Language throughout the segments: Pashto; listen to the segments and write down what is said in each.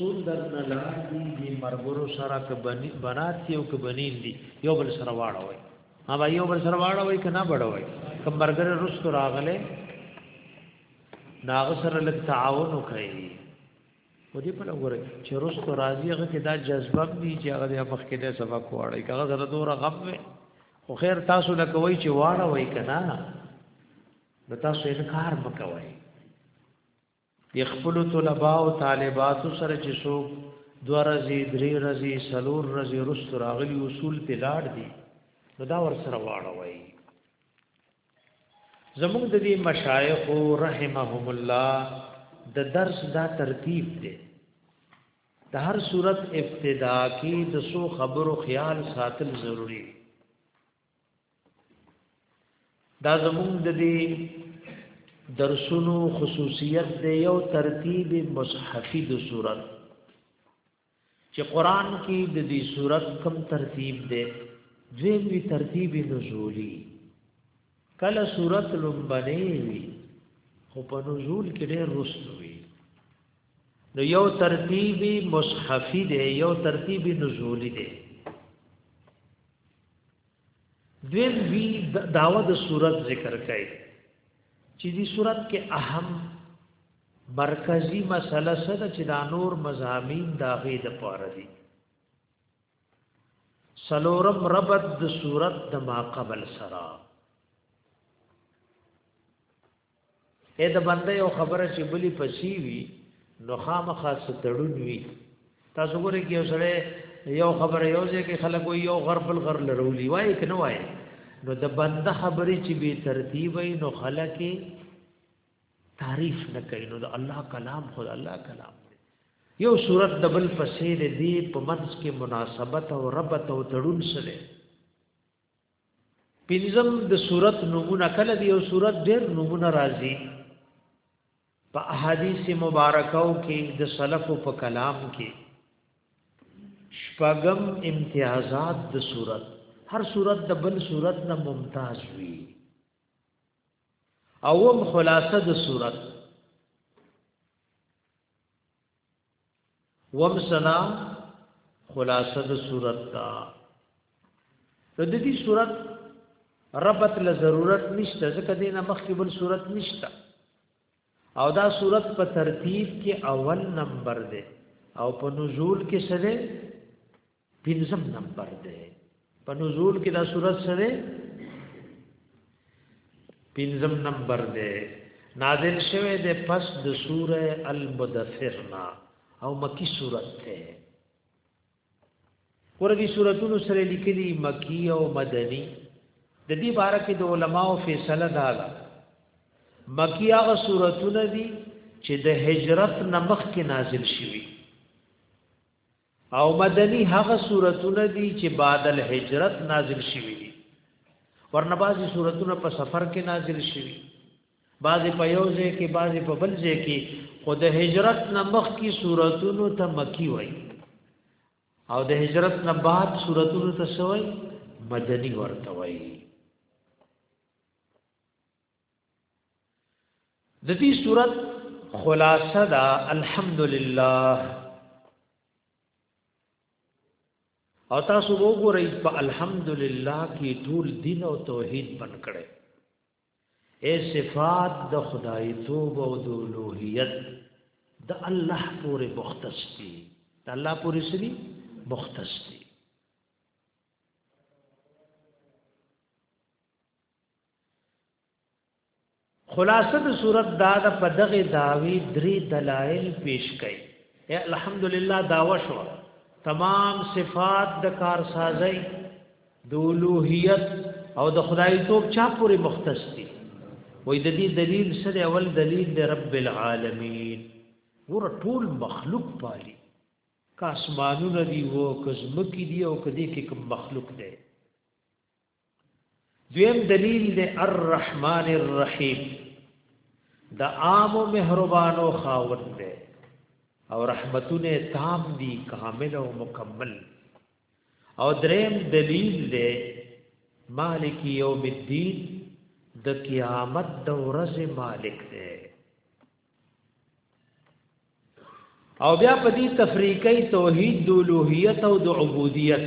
ټول درنه لار دي دي مرګورو سره ک بني بنات یو ک بنین دي یو بل سره واړوي ها با یو بل سره واړوي ک نه بړوي ک مرګره رست راغله ناغ سره لک تعاون کوي و دې په لور چې رست راضي هغه کې دا جذبه دي چې هغه د مخ کې د سبق واړي هغه سره دوره غم وي خو خیر تاسو نه کوي چې واړوي کنه نو تاسو انکار مکوئ د خپل طلباء او طالباتو سره چې څوک دوه ورځې درې ورځې څلور ورځې رست راغلي اصول په لاړ دي نو دا ور سره واړوي زموږ د دې مشایخ رحمهم الله د درس دا ترتیب دی د هر صورت ابتدا کې د سو خبرو خیال ساتل ضروری دی دا زمونږ د دې درسونو خصوصیت دی یو ترتیب مصحفی د صورت چې قران کې د دې صورت کم ترتیب دی دویم وی ترتیب نزولی کله صورت لومبنی وی خو په نزول کې ډېر رسو وی نو یو ترتیبی مصحفی دی یو ترتیبی نزولی دی دویم وی داوه د صورت ذکر کړي چې دې صورت کې اهم مرکزی مسله سره چې دا نور مزامین دا غي د پاره دي سلورم ربط د صورت د ما قبل سره اې د بنده یو خبره چې بلی پسی وی نو خامخا ستړون وی تاسو ګورئ کې سره یو خبره یو ځای کې خلک وي یو غر بل غر لرولي وای کنه وای نو د بنده خبرې چې به ترتیب وي نو خلک تعریف نه کوي نو د الله کلام خو الله کلام یو صورت د بل پسې د دې په منځ کې مناسبت او ربط او تړون سره پنځم د صورت نمونه کله دی او صورت ډیر نمونه راځي په احادیث مبارکاو کې د سلف په کلام کې شپغم امتیازات د صورت هر صورت د بل صورت نه ممتاز وي اوم خلاصه د صورت وم سنا خلاصه د صورت دا نو د دې صورت ربط له ضرورت نشته ځکه دینه مخکې بل صورت نشته او دا صورت په ترتیب کې اول نمبر دی او په نزول کې سره پنځم نمبر دی په نزول کې دا صورت سره پنځم نمبر دی نازل شوه د پس د سوره المدثر نا او مکی صورت ده ورګي صورتونو سره لیکلي مکی او مدنی د دې باره کې د علماو فیصله دا ده مکی هغه صورتونه دي چې د هجرت نمخ کې نازل شوي او مدنی هغه سورتونه دي چې بعد الهجرت نازل شوي دي ورنه بعضي سورتونه په سفر کې نازل شوي بعضي په یو ځای کې بعضي په بل ځای کې خو د هجرت نه مخکې سورتونو ته مکی وایي او د هجرت نه بعد سورتونو ته سوی مدنی ورته وایي د دې صورت خلاصه دا الحمدلله او تاسو وګورئ په الحمدلله کې ټول دین او توحید بن کړي اے صفات د خدای توب او د الوهیت د الله پورې مختص دي د الله پورې سری مختص دي خلاصه د صورت دا د پدغه داوی درې دلایل پیش کړي الحمدلله داوا شو تمام صفات د کارسازي د اولوہیت او د خدای توپ چا پورې مختص دي وې د دې دلیل سره اول دلیل د رب العالمین ور ټول مخلوق پالي کا اسمانونه دی وو کزمکی دی او کدی کې کوم مخلوق دی دویم دلیل دی الرحمن الرحیم د عام او مهربانو خاوند دی او رحمتونه تام دي کامل او مکمل او دریم دلیل دی مالک یوم الدین د قیامت د ورځې مالک دی او بیا په دې تفریقې توحید د اولوہیت او د عبودیت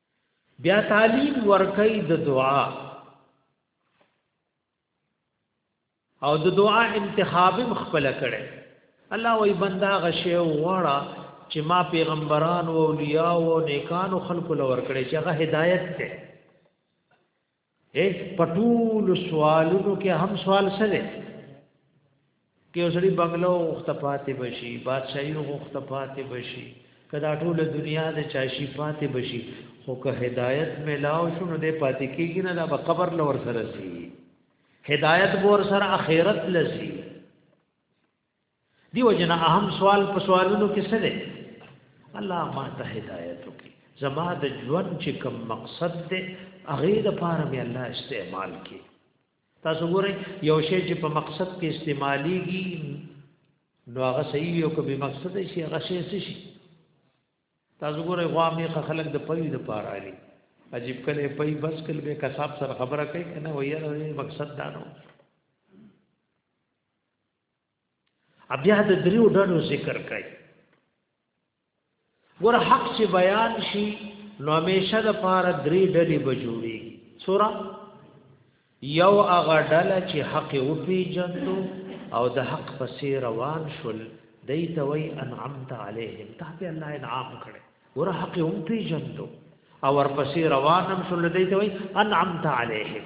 بیا تعلیم ورکړي د دعا او د دعا انتخاب خپل کړي الله وی بندا غشه وړه چې ما پیغمبران او اولیاء او نیکانو خلق لور کړي چې هغه هدایت ته اے پټول سوالونو کې هم سوال سره کې اوسړي بنگلو وخت پاتې بشي بادشاہي وخت پاتې بشي کدا ټول دنیا د چاشي پاتې بشي خو که هدایت ملاو شنو دې پاتې کېږي نه دا قبر لور سره سي هدایت بور سره اخرت لسی دی وجنا اهم سوال په سوالونو کې څه دی الله ما ته هدایت وکړي زما د ژوند چې کوم مقصد دی هغه د پاره مې الله استعمال کړي تاسو ګورئ یو شی چې په مقصد کې استعماليږي نو هغه صحیح یو کبي مقصد شي هغه شی څه شي تاسو ګورئ غوامې خلک د پوی د پاره علي عجیب کله پوی بس کله به کسب سره خبره کوي کنه وایره مقصد دانو بیا د دریو ډلو ذکر کوي ګور حق چې بیان شي نو همیشه د پاره درې ډلې به جوړي سورا یو هغه ډله چې حق او پیجنتو او د حق پسې روان شول دای ته وای انعمت علیهم ته په الله انعام کړي ګور حق او پیجنتو او ورپسې روانم شول دای ته وای انعمت علیهم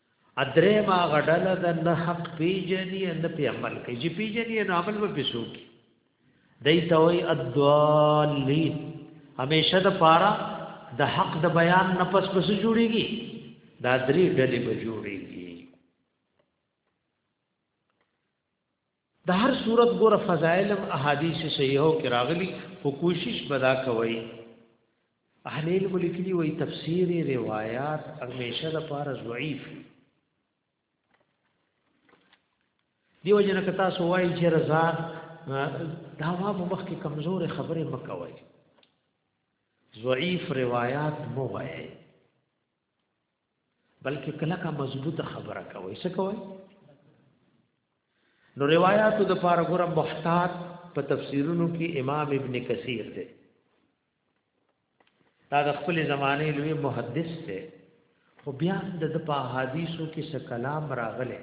ادریما غډله د نه حق پیجنی نه په عمل کوي چې پیجنی نه عمل به پیسو کی دای ته وای ادوالین همیشه د پارا د حق د بیان نه پس پس جوړیږي دا درې ډلې به جوړیږي د هر صورت ګوره فضائلم احادیث صحیحو کې راغلي خو کوشش بدا کوي اهل علم لیکلي وي تفسیر روایت همیشه د پاره ضعیف دیو جن کتا سو وای چې رضا دا وا مخ کې کمزور خبره مکوي ضعیف روایت مو وایي بلکې کلکه مضبوطه خبره کوي څه کوي نو روایتو د پاره ګره محتاط په تفسیرونو کې امام ابن کثیر دی دا د خپل زمانه لوی محدث دی خو بیا د په حدیثو کې څه کلام راغله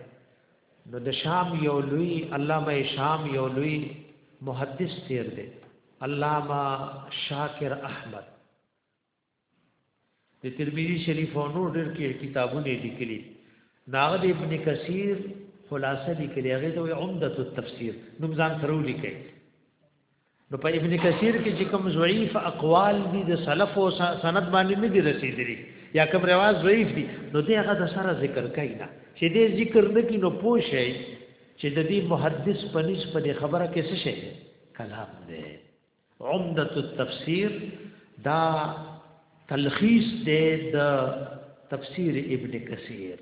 نو د شام یو لوی علامه شام یو لوی محدث تیر دی علامه شاکر احمد د ترمذی شریف او نور ډېر کې کتابونه لیکلي ناغه د ابن کثیر خلاصه لیکلي هغه ته عمده التفسیر نوم ځان سره لیکي نو په ابن کثیر کې چې کوم ضعیف اقوال دي د سلف او سند باندې نه دي رسیدلي یا کوم رواج ضعیف دي نو دې هغه د سره ذکر کوي نه چې دې ذکر نه کینو پوښي چې د دې محدث پنځ په خبره کې څه شي کلام دی عمدة التفسیر دا تلخیص دی د تفسیر ابن کثیر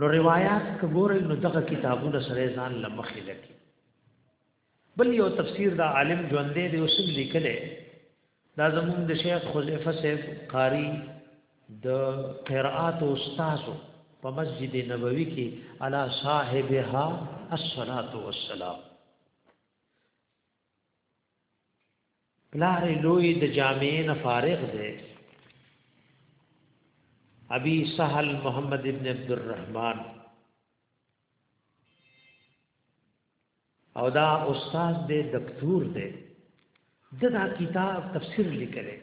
نو روایت کګورې نو دغه کتابونه سره ځان لمخې لکې بل یو تفسیر دا عالم ژوندې دی اوس لیکلې دا زمون د شیخ خلیفه صاحب قاری د قرات او استادو په مسجد نبوي کې علا صاحبها الصلاه والسلام لارې لوی د جامعې نه فارغ دی ابي سهل محمد ابن عبد الرحمن او دا استاد دې دکتور دې د دا کتاب تفسیر لیکلې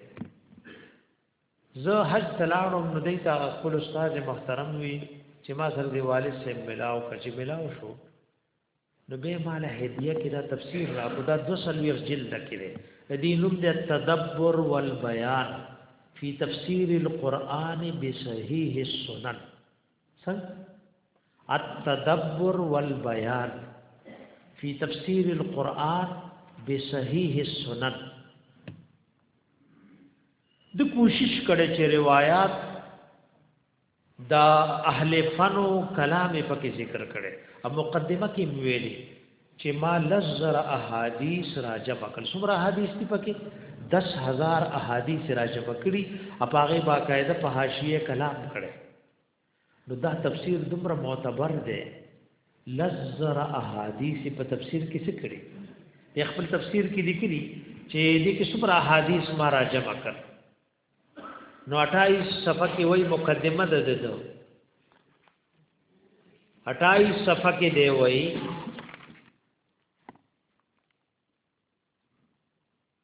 زه حج تلاړم نو دې تا خپل استاد محترم وی چې ما سره دی والد سے ملاو کچ ملاو شو نو به مال هدیه کې دا تفسیر را کو دا دو سلویر جلد کې ده دې نوم دې تدبر والبیان فی تفسیر القرآن بصحیح السنن څنګه التدبر والبيان في تفسير القرآن بصحيح السنن د کوشش کړي چې روایت دا اهل فنو کلام په کې ذکر کړي او مقدمه کې ویلي چې ما لزر احادیث را جمع کړ څومره احادیث دي پکې 10000 احادیث را جمع کړي اپاغه باقاعده په حاشیه کلام کړي نو دا تفسیر دومره معتبر دی لزر احادیث په تفسیر کې څه کړي په خپل تفسیر کې لیکلي چې دې کې څومره احادیث ما را جمع کړ نو 28 صفحه کې وای مقدمه ده ده 28 صفحه کې دی وای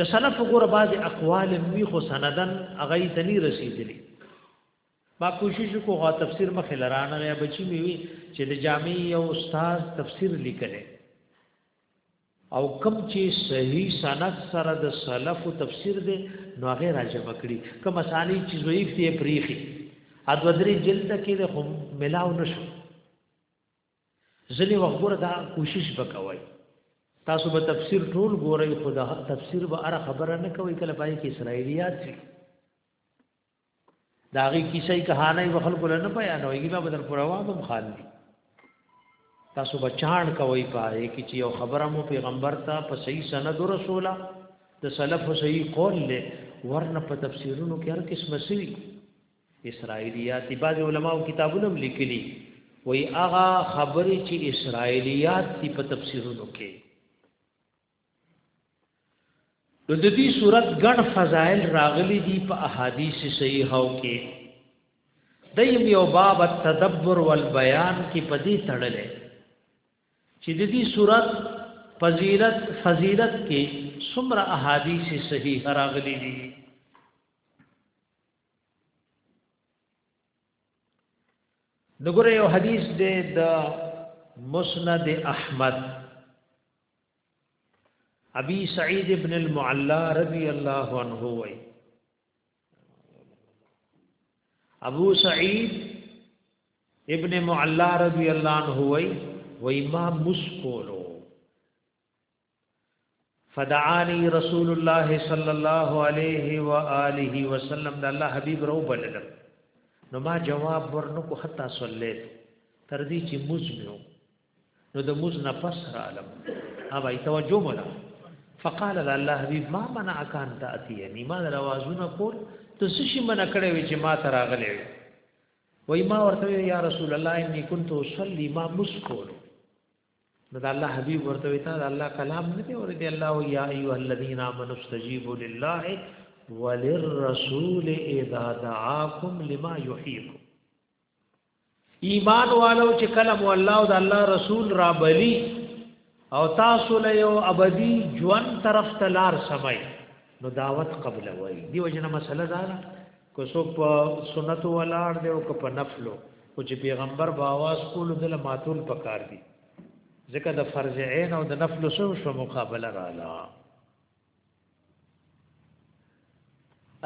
د سلف غره بعض اقوال وی خو سندن اغه تنی رسیدلی ما کوشش کو غا تفسیر مخه لرانه یا بچی می وی چې د جامع یو استاد تفسیر لیکل او کم چې صحیح سند سره د سلف تفسیر دی نو هغه راجب کړي کم اسانی چې ضعیف دی پریخي ادو درې جلد کې د هم ملاو نشو ځنی وخت ګوره دا کوشش وکوي تاسو به تفسیر ټول ګورئ خو دا تفسیر به اره خبره نه کوي کله پای کې اسرایلیات شي دا غي کیسه کہانی به خلکو له نه بیانوي به بدر پر عوام خان دي تاسو بچان کوي پاره کې چې یو خبره مو پیغمبر ته په صحیح سند رسوله د سلف صحیح قول له ورنه په تفسیرونو کې هر قسم سوي اسرائیلیات بعض علماء کتابونه هم لیکلي وای هغه خبرې چې اسرائیلیات دي په تفسیرونو کې نو د دې صورت ګڼ فضائل راغلي دي په احادیث صحیحو کې دیم یو باب التدبر والبیان کې پدې تړلې چې د دې صورت فضیلت فضیلت کې څومره احادیث صحیح راغلي دي نګور یو حدیث دی د مسند احمد ابي سعيد ابن المعلى رضي الله عنه وي ابو سعيد ابن معلى رضي الله عنه وي وي ما مسکولو فدعانی رسول الله صلی الله علیه و آله وسلم د الله حبیب رو بلل نو ما جواب ورنکو حتا صلیت تر دې چې موز میو نو د موز نه پس را علم اوبه توجه مولا فقال الله حبیب ما منع کان تاتی یعنی ما روازونه کول ته څه شي منع کړې وي چې ما تر اغلې وای ما ورته یا رسول الله انی کنت اصلي ما مسکول نو دا الله حبيب ورته وي ته دا الله کلام نه دی اور دی الله او یا ایه الذین آمنوا استجیبوا لله وللرسول اذا دعاكم لما يحييكم ایمان والو چې کلم الله او د الله رسول را بلی او تاسو له یو ابدی ژوند طرف ته لار سمای نو دعوت قبل وای دی وجنه مسله دا که څوک په سنتو ولاړ دی او که په نفلو او چې پیغمبر په आवाज کولو دل ماتول پکار دي ځکه د فرض عین او د نفل سو شو مقابله رااله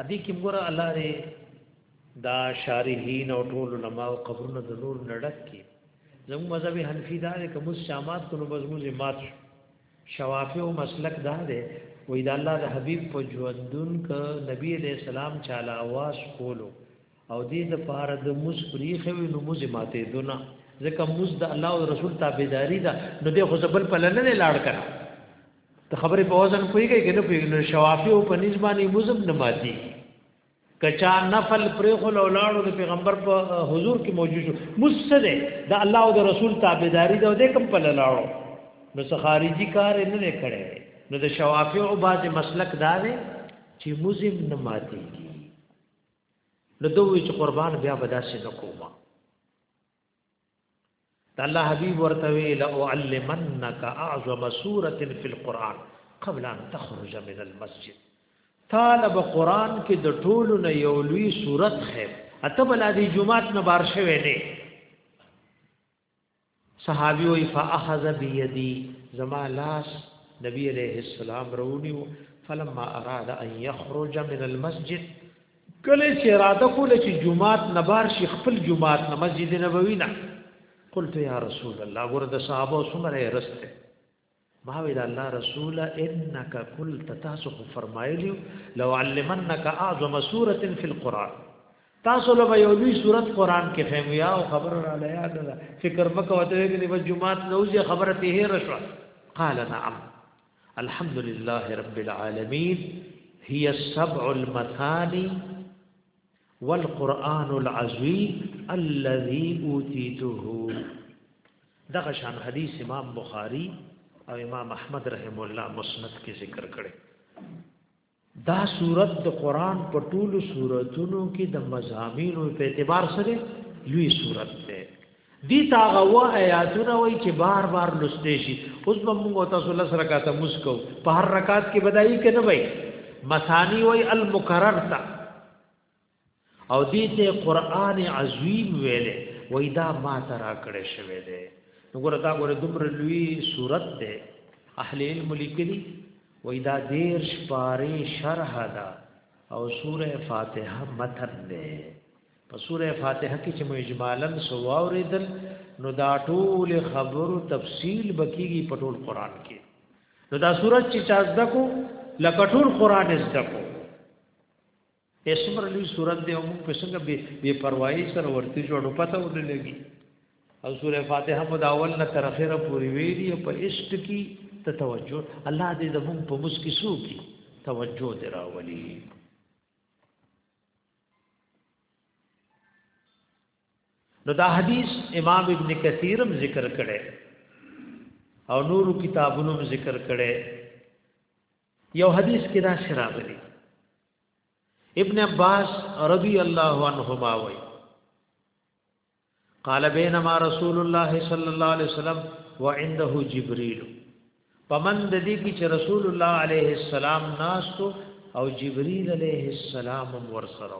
ادي کوم ګره الله دې دا شارحین او ټول علماء او قبرونه د نور نړک کی زمو مذهب حنفی دا کوم شامات کو نو مزمو مات شو شوافیو مسلک دا دی وی دا الله د حبیب په ژوندون ک نبی علیہ السلام چاله आवाज کولو او دې د پاره د موس پریخه وی نو موز ماته دونه ځکه موس د الله او رسول تابعداري ده نو دې خو زبل په لنه لاړ کړه ته خبرې په وزن کویږي کنه په شوافیو په نسبانه موزم نه ماتي که چا نفل پرېخل او لاړو د پیغمبر په حضور کې موجود شو مسله د الله او د رسول تابعداري ده د کوم په لاړو نو سخارجي کار نه نه کړي نو د شوافع او باز مسلک دا دی چې مزم نه ماتيږي نو دوی چې قربان بیا بداسې نه کومه د الله حبيب ورته وی لأعلمنك اعظم سوره في القران قبل ان تخرج من المسجد طالب قران کې د ټولو نه یو لوی صورت خیر اته بل دې جمعات نه بار شوه نه صحابي وی فاخذ بيدي زما لاس نبی عليه السلام رونی فلما اراد ان يخرج من المسجد کله چې اراده کوله چې جمعات نه بار شي خپل جمعات نه مسجد نبوي نه قلت یا رسول الله ګور د صحابه سمره رسته ما وی دا الله رسول انك قلت تاسو خو فرمایلی لو علمنك اعظم سوره في القران تاسو له یو لوی سوره قران کې فهم یا او خبر را لیا ده فکر مکو ته کې د جمعات نوځي خبره ته رشوه قال نعم الحمد لله رب العالمين هي السبع المثاني والقرآن العظيم الذي أوتيته دغه شان حدیث امام بخاری او امام احمد رحم الله مسند کې ذکر کړي دا صورت د قران په ټولو صورتونو کې د مزامینو په اعتبار سره لوی صورت ده دي تاغه و آیاتونه وای چې بار بار لسته شي اوس به موږ تاسو لس رکعات مسکو په هر رکعات کې بدایي کنه وای مثانی وای المکرر تا او دې ته قران عظیم ویلې وای دا ما ترا کړې شوې ده وګوره دا ګوره دومره لوی صورت ده اهل علم لیکلي وای دا دیر شپاره شرح ده او سوره فاتحه متن ده په سوره فاتحه کې چې مجمالن سواوریدل نو دا ټول خبرو تفصیل بکیږي په ټول قران کې نو دا سورۃ چې چا زده کو لکه ټول قران زده کو اې څومره لوی صورت دی او موږ په څنګه به بې پروايي سره ورته جوړو پته ونه لګي او سوره فاتحه مو د اول نه تر اخره پورې ویلي په عشق کې ته توجه الله دې زموږ په مسکی سو کې توجه دراولي نو دا حدیث امام ابن کثیرم ذکر کړي او نورو کتابونو ذکر کړي یو حدیث کې دا شرابلي ابن عباس رضی الله عنهما وی قال بينما رسول الله صلى الله عليه وسلم وعنده جبريل پمن د دې کې چې رسول الله عليه السلام ناستو او جبريل عليه السلام ورسره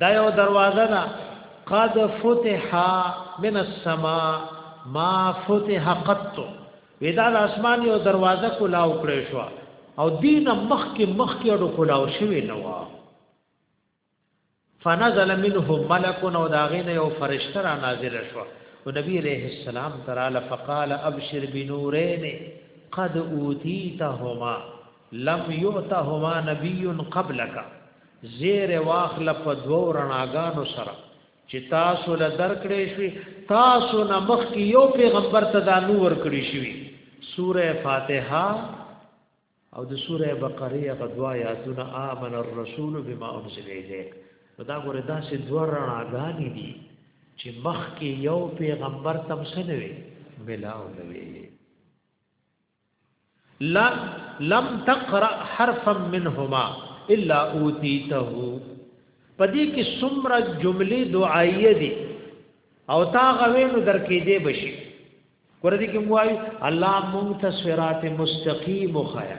دا یو دروازه ده قد فتح من السماء ما فتح قط ودا د اسمان یو دروازه کولا وکړې شو او دین مخ کې مخ کې اډو کولا او شوی نو فنزل منه ملک او داغینه یو فرشتہ را نازل شو او نبی علیہ السلام تعالی فقال ابشر بنورین قد اوتیتهما لم یعتهما نبی قبلک زیر واخل په دوو رڼاګانو سره چې تاسو له درکړې شوي تاسو نه مخکې یو پیغمبر ته دا نور کړی شوی سوره فاتحه او د سوره بقره هغه دوا آیاتونه آمن الرسول بما انزل الیک دا ګوره دا سه دوه رڼاګانې دي چې مخکې یو پیغمبر تم سنوي ملاو نوي لن لم تقرأ حرفا منهما الا اوتیته پدې کې څومره جملې دعایې دي او تا غوې نو درکې دې بشي ګور دې کې موای الله مونږ ته صراط مستقیم خیا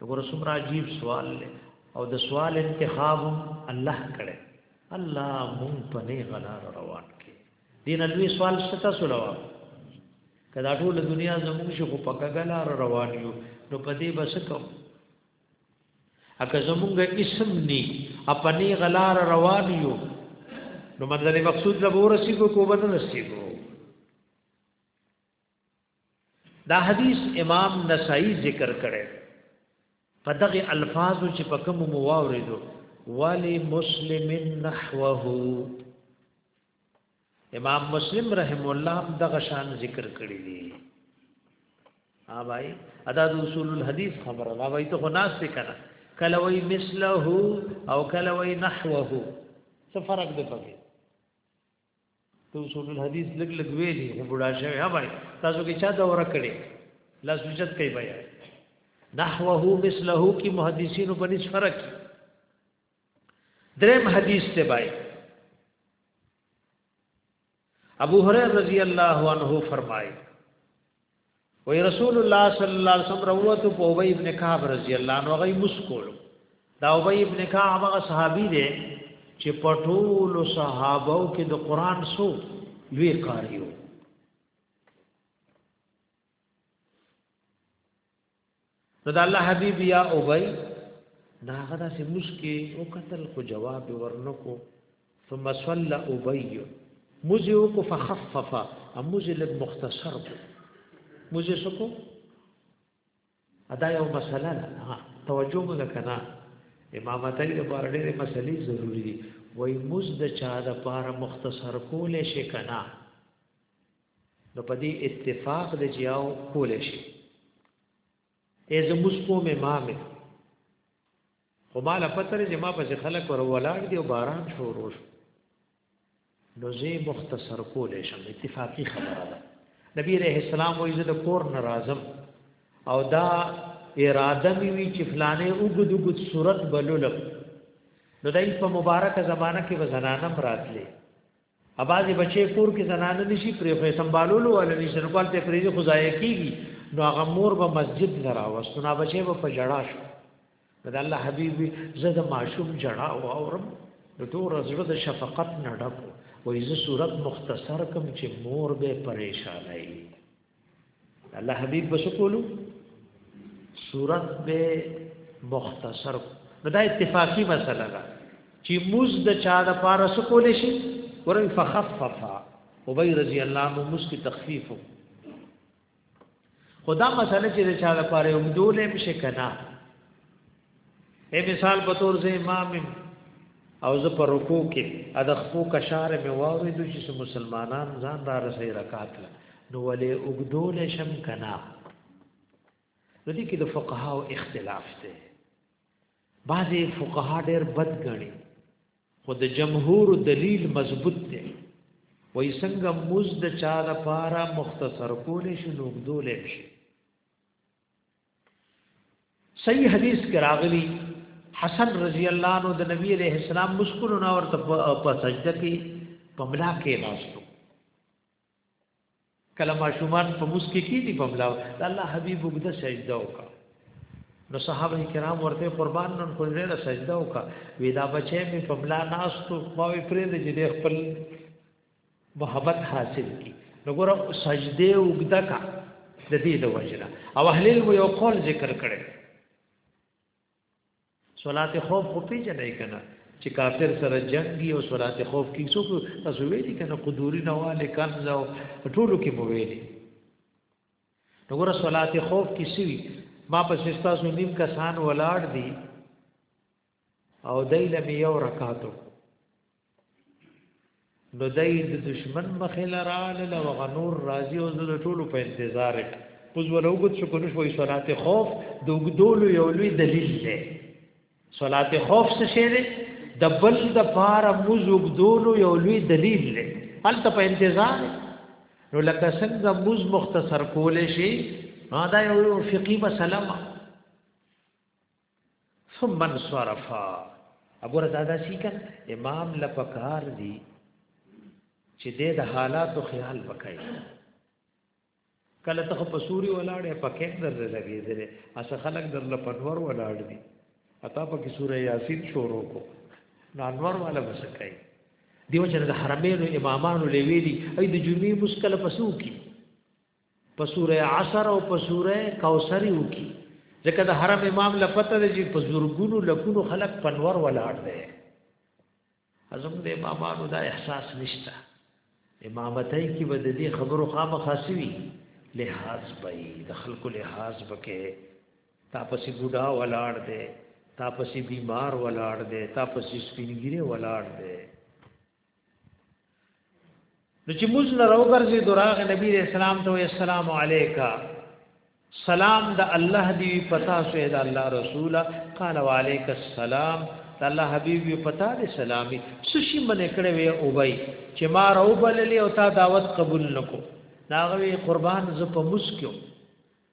وګوره څومره عجیب سوال دی او د سوال انتخاب الله کړي الله مونږ په نه غلا روان کړي دین لوی سوال شته سولوا کدا ټول دنیا زموږ شو په کګلا روان یو نو په دې بس کوم اګه زموږ اسم ني خپنی غلار روان یو نو مطلب مقصود له ورسیږو کو بدن رسیږو دا حدیث امام نسائی ذکر کړي په دغه الفاظو چې په کوم مو واوریدو ولی مسلم نحوه امام مسلم رحم الله دغه شان ذکر کړی دی ها بھائی ادا د اصول الحديث خبره ما وای ته ناس څه کنه کله وای مثله او کله وای نحوه څه فرق دی پکې ته اصول الحدیث لګ لګ ویلی هو بډا شوی ها بھائی تاسو کې چا دوره کړي لا سوچت کوي بیا نحوه مثله کی محدثین په نس فرق درم حدیث ته بای ابو هريره رضی الله عنه فرمایي وی رسول الله صلی الله علیه وسلم روت په ابی ابن کعب رضی الله عنه غي مسکول دا ابی ابن کعب هغه صحابي دی چې پټول صحابو کې د قران سو لوی قاریو نو د الله حبيب یا ابي دا غدا سي مسکي او قتل خو جواب ورنکو ثم صلى ابي مزيو کو فخفف امزي لب مختصر کو مزي سکو ادا یو مسله نه توجه مګه کنا امامت ای د بار ډېرې مسلې ضروری دي وای مز د چا د پار مختصر کولې شي کنا نو په دې اتفاق د جیاو کول شي ای زه مسکو مې مامه خو ما لا پتر چې ما پسې خلک ور ولاړ دی او باران شروع شو نو زه مختصر کول شم اتفاقی خبره ده نبی رحم السلام وایي زه د کور ناراضم او دا اراده می وی چې فلانه وګد وګد صورت بلولم نو دای په مبارکه زمانہ کې وزنانم راتلې اباځي بچي کور کې زنانه نشي پرې خو سمبالولو ول نشي نو پالته پرې خو ځای کیږي نو هغه مور به مسجد نه راوستو نه بچي به پجړا شو د الله حبيب زه د معشوم جړا او اورم د تور زړه د شفقت نه ډکو وې زه صورت مختصر کم چې مور به پریشان وي الله حبيب بشکولو صورت به مختصر نو دا اتفاقی مسله ده چې موز د چا د پاره سکول شي ورن فخففا ابي رضی الله عنه موز کی تخفیف خدا مسله چې د چا د پاره ومدول هم شي کنه اے مثال په تور زه امام او زه پر رکوع کې ادا خو کشار مې واورې د چې مسلمانان ځان را رسې رکعات له نو ولې وګدول شم کنا نو دي کې د فقهاو اختلاف دی بعضې فقها ډېر بد غني خو د جمهور دلیل مضبوط دی وای څنګه موز د چا د پاره مختصر کولې شو نو وګدول شي صحیح حدیث کې راغلی حسن رضی الله عنه د نبی علیہ السلام مسکول نه ورته په سجده کې پملا کې ناشته کله ماشومان په مسکی کې دي په بلاو الله حبيب وګدا سجده وکا نو صحابه کرام ورته قربان نن خو ډېر سجده وکا ودا بچې مې په بلا ناس ته خو پرې دې خپل محبت حاصل کی نو ګور سجده وګدا کا د دې د وجنه او اهل علم یو قول ذکر کړي صلات خوف خو پیژنې کنه چې کافر سره جنگي او صلات خوف کې څوک تاسو ویلي کنه قدوري نواله کنز او ټولو کې مو ویلي نو ګور صلات خوف کې سوي ما په سستا سو نیم کسان ولاړ دي او دای له یو رکاتو نو دای د دشمن مخې لراله لو غنور راضی او زړه ټولو په انتظار پوز ولو ګد شو کنه شوې صلات خوف د وګدولو یو لوی دلیل دی صلات خوف څه شی دی د بل د پار موز وګدولو یو لوی دلیل دی هلته په انتظار نو لکه څنګه موز مختصر کول شي دا یو فقہی مسله ثم انصرفا وګوره دا داسې کنه امام لپکار دی چې د د حالاتو خیال وکړي کله ته په سوري ولاړې پکې در لګېدلې اسه خلک در لپنور ولاړ دي اتا په کې سورې یاسین شروع کو نو انور والا بسکای دیو چې د حرمینو امامانو لوي دي اې د جمعې مشکل پسو کی په سوره عصر او په سوره کوثر یو کی ځکه د حرم امام لپته دی چې په زورګونو لکونو خلق پنور ولاړ دی ازم د امامانو دا احساس نشته امامتای کی بد دي خبرو خامه خاصوي لحاظ بې د خلکو لحاظ بکې تاپسې بوډا ولاړ دی تاپسې بیمار ولاړ دی تاپسې سپینګیره ولاړ دی نو چې موږ نه راوګرځي دراغ نبی رسول الله ته السلام علیکا سلام د الله دی پتا سو د الله رسول قال وعليك السلام د الله حبيب یو پتا دی سلامي سشي من کړه وی او بای چې ما راوبللی او تا دعوت قبول نکو ناغوی قربان ز په مسکو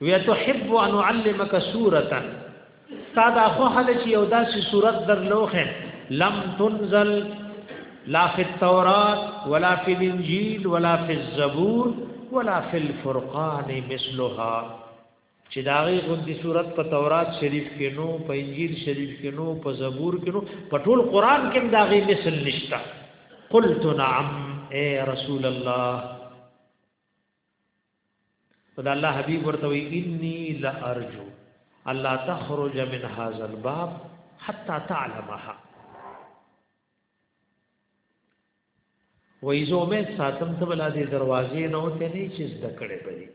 ويتحب ان اعلمك سوره تا دا خو حل چې یو داسې صورت در لوخه لم تنزل لا فی التورات ولا فی الانجیل ولا فی الزبور ولا فی الفرقان مثلها چې دا غي غوندي صورت په تورات شریف کې نو په انجیل شریف کې نو په زبور کې نو په ټول قران کې دا غي مثل نشتا قلت نعم اے رسول الله نو دا الله حبيب ورته وی اني لا ارجو الله تخرج من هذا الباب حتى تعلمها وای زه مې ساتم ته بل دې دروازې نه وته نه چې زده کړې بری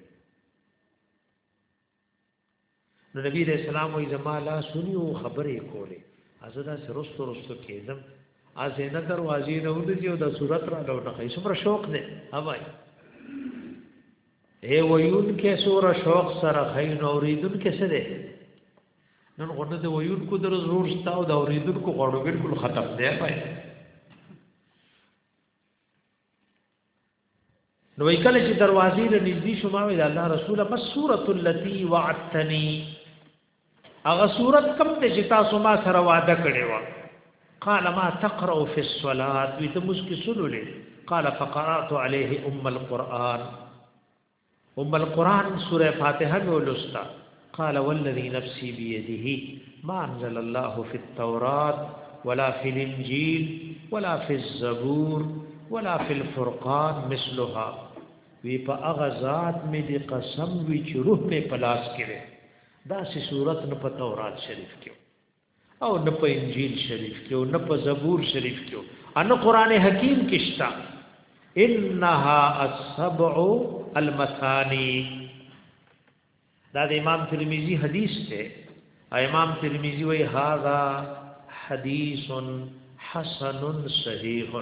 نو نبی علیہ السلام وی زما لا سنیو خبرې کولې ازدا سرستو رستو کېدم ازینه دروازې نه ودی او د صورت را لوټه خې سمره شوق نه اوای اے ویون کې سوره شوق سره خې نو ریدون کې څه ده نن غوډه د ویون کو در ضرور ستا او د اوریدون کو غوډو بالکل ختم دی پای نو کله چې دروازې له نږدې شو ما ویل الله رسول بس سورۃ اللتی وعدتنی هغه سورۃ کم ته چې تاسو ما سره وعده کړې و قال ما تقرأ فی الصلاۃ وی ته مسکی سولولې قال فقرات علیه ام القرآن ام القران سوره فاتحه ولستا قال والذي نفسي بيده ما انزل الله في التوراة ولا في الانجيل ولا في الزبور ولا في الفرقان مثلها وی په هغه ذات مې د قسم وی چې روح مې پلاس کړي دا سي صورت نه په تورات شریف کې او نه په انجیل شریف کې او نه په زبور شریف کې او نه قران حکیم کې شتا انها السبع المثانی دا د امام ترمذی حدیث ته امام ترمذی وی هاذا حدیث حسن صحیح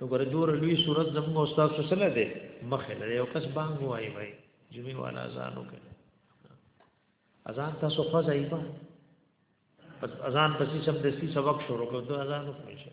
نو ګره دور لوی صورت زموږ استاد سره ده مخه لري او کس بانګ وای وای جمعې والا اذان وکړي اذان تاسو خو ځای په پس اذان پسې سم دستی سبق شروع کړو ته اذان وکړي شه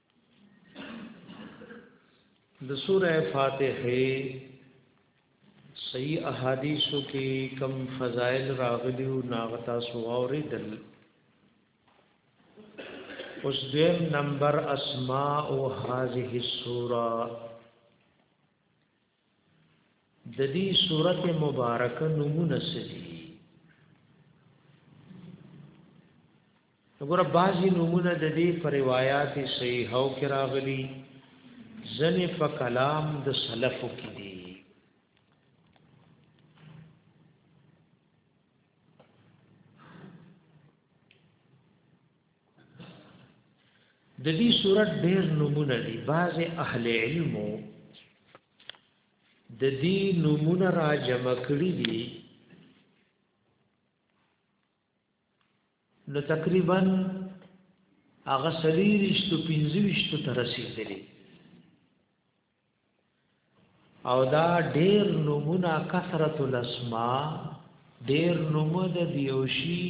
د سوره فاتحه صحیح احادیثو کې کم فضائل راغلي او ناغتا سو اوریدل اوس دیم نمبر اسماء او هذه السوره د دې صورت مبارک نمونه سدي وګوره بعضی نمونه د دې پر روایت صحیح او کراغلی زنی په کلام د سلفو کې دي د دې صورت ډېر نمونه دي بعض اهل علم د دې نمونه را جمع کړی دي نو تقریبا هغه سلیریشتو پنځویشتو ته رسیدلی او دا ډیر نمونه کثرت الاسماء ډیر نمونه د دیوشي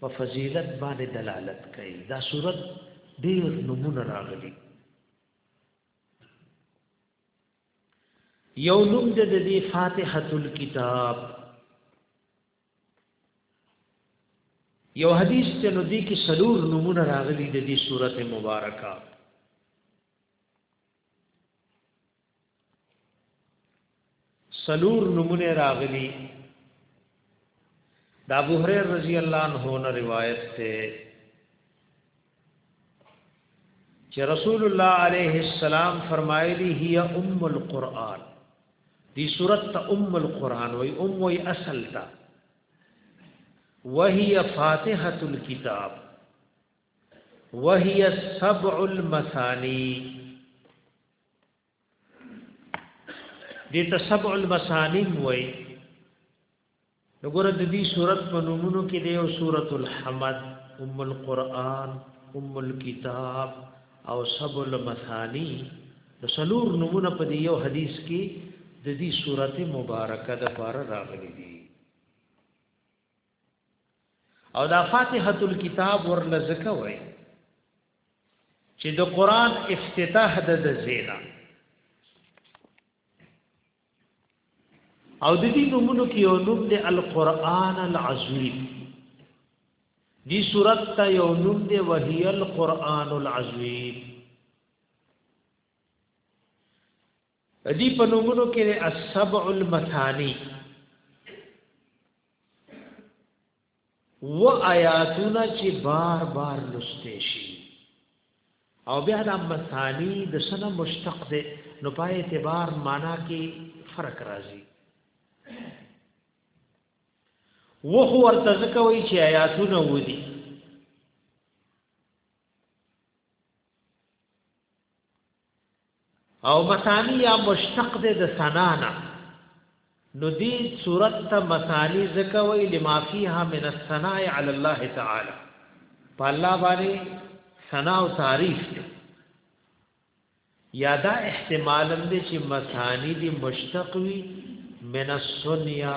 په فضیلت باندې دلالت کوي دا صورت ډیر نمونه راغلي یو نوم د دې فاتحه الكتاب یو حدیث ته نو دی کې سلور نمونه راغلي د دې سورته مبارکه سلور نمونه راغلی دا ابو هريره رضی الله عنه نه روایت ته چې رسول الله عليه السلام فرمایلی هي ام القرآن دی سورت ام القرآن وی ام وی اصل تا وهي فاتحه الكتاب وهي السبع المثاني دې ته سبع المثاني وای وګوره د دې صورت په نومونو کې دی او سورۃ الحمد ام القرآن ام الكتاب او سبع المثاني د سلور نمونه په دی یو حدیث کې د دې سورته مبارکه د پاره راغلي دي او دا فاتحه الكتاب ورله زکه وای چې د قران افتتاح د د زینا او د دې نومونو کې یو نوم دی القرآن العظیم دی صورت ته یو نوم دی وهی القرآن العظیم د دې په نومونو کې د السبع المثانی و آیاتونه چې بار بار لسته شي او بیا د مثانی د سنه مشتق ده نو په اعتبار معنا کې فرق راځي و هو ورته ځکه وایي چې آیاتونه ودی او مثانی یا مشتق ده د سنانا نو دی صورت ته مثانی زکه وی لما فیها من الثناء علی الله تعالی په الله باندې ثنا او تعریف ده یا دا احتمال هم دی چې مثانی دی مشتق وی من السنیا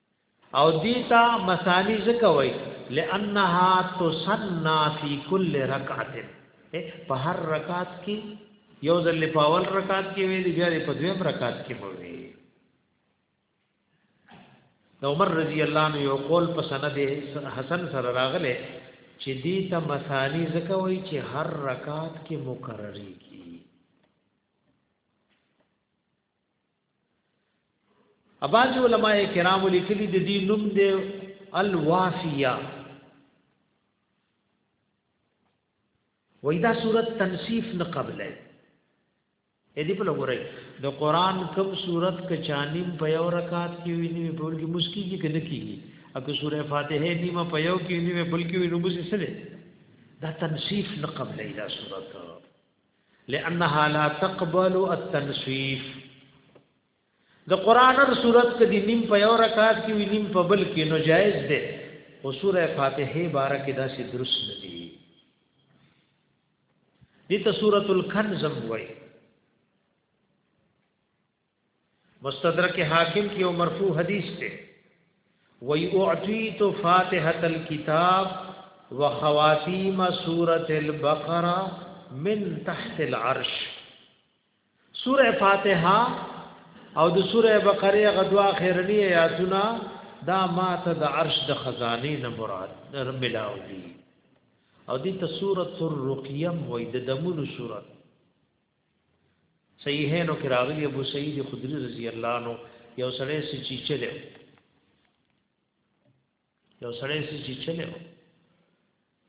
او دیتا مثانی ځکه وای لانها تسنا فی کل رکعه په هر رکعت کې یو ځل په اول رکعت کې ویل بیا په دویم رکعت کې مو وی د عمر رضی الله عنه یو قول په سند حسن سره راغله چې دې ته مثانی ځکه وای چې هر رکعت کې مکرری اباظ علماء کرام لیکلي د دې نوم دی الوافیه وېدا صورت تنصیف نه قبله اې دې په لګورې د قران کوم صورت ک چانیم په یو رکعات کې وی نیمه په ورګي مسکی کې کنه کیږي اګه سوره فاتحه نیمه په یو کې نیمه بلکې وی نو بس سره دا تنصیف نه قبله دا صورت لانها لا تقبل التنصيف د قران هر صورت کې د نیم په یو رکعت کې وی نیم په بل کې نو جایز ده او سوره فاتحه بارک دا سي درست نه دي دي ته سوره الکنز وای مستدرک حاکم کې یو مرفوع حدیث ته وی اعطیت فاتحه الكتاب وخواتیم سوره البقره من تحت العرش سوره فاتحه او د سوره بقره غدوا اخرنی آیاتونه دا ما ته د عرش د خزانه نه مراد ملاو دي او دې ته سوره الرقیه وې د دمونو سوره صحیحینو کې راغلی ابو سعید خدری رضی الله عنه یو سړی سې چی چلو یو سړی سې چی چلو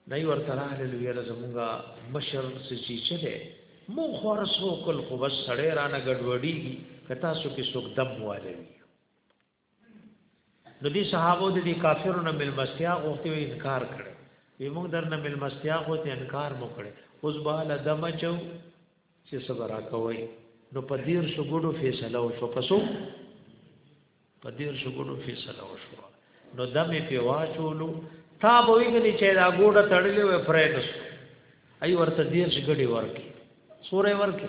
نه ورته راغله لوی زمونږه مشر سې چی چلو مو خور سو کل خو بس سړی رانه ګډوډي کتا سو کې سوک دم والي نو دي صحابه د دې کافرو نه ملمستیا غوښتي او انکار کړي وی موږ درنه ملمستیا غوښتي انکار مو کړي اوس به له دمه چو چې صبر کوي نو په دیر شو ګډو فیصله وشو پسو په دیر شو ګډو فیصله وشو نو دمه په واچولو تا به ویګنی چې دا ګوډه تړلې و پرې نو ای ورته دیر شګړي ورکی سورې ورکی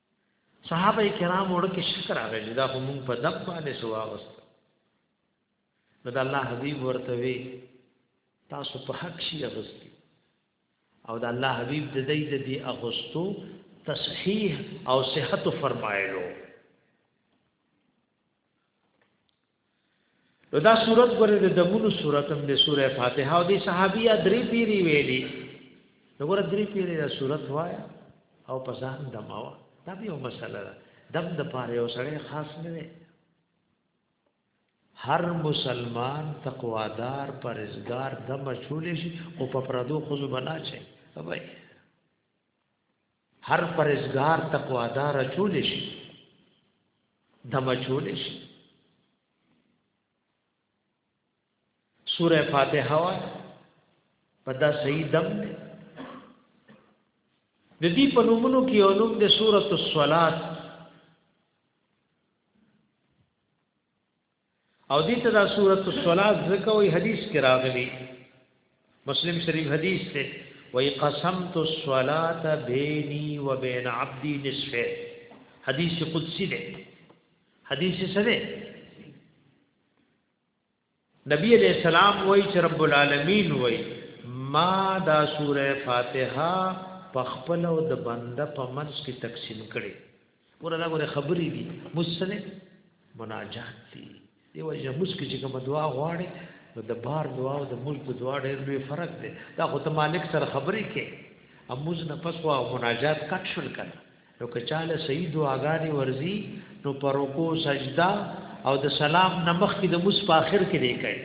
صحابه کرام وړ کې شکر راغی چې دا خو مونږ په دم باندې سوا واست نو د الله حبيب ورته وی تاسو په حق شي اغستی او د الله حبيب د دې د دې اغستو تصحیح او صحت فرمایلو نو دا صورت ګره د دمونو صورت هم د سوره فاتحه او د صحابي درې پیری ویلي نو ګره درې پیری دا صورت وایا او په ځان دماوه دا به یو مسله ده دم د پاره یو سړی خاص نه دی هر مسلمان تقوادار پرزګار دم چولې شي او په پردو خو بنا چي وای هر پرزګار تقوادار چول شي دم چول شي سوره فاتحه وا پدا صحیح دم دی د دې په نومونو کې یو نوم د سورۃ الصلات او دې ته دا سورۃ الصلات ذکر وی حدیث کې راغلی مسلم شریف حدیث ته وی قسمت الصلات بیني و بین عبدي نصف حدیث قدسی دی حدیث سره نبی علیہ السلام وی چې رب العالمین وی ما دا سوره فاتحه په خپل او د بنده په منځ کې تقسیم کړي ګوره دا ګوره خبرې دي مسره مناجات دي دی وجه مسکه چې کوم دعا غواړي نو د بار دعا او د ملک دعا ډېر لوی فرق دی دا خو ته مالک سره خبرې کې اموز نه پس وا مناجات کټ شول کړه نو که چاله صحیح دعاګانې ورزي نو پر رکوع سجدا او د سلام نمخ کې د مس په اخر کې دی کوي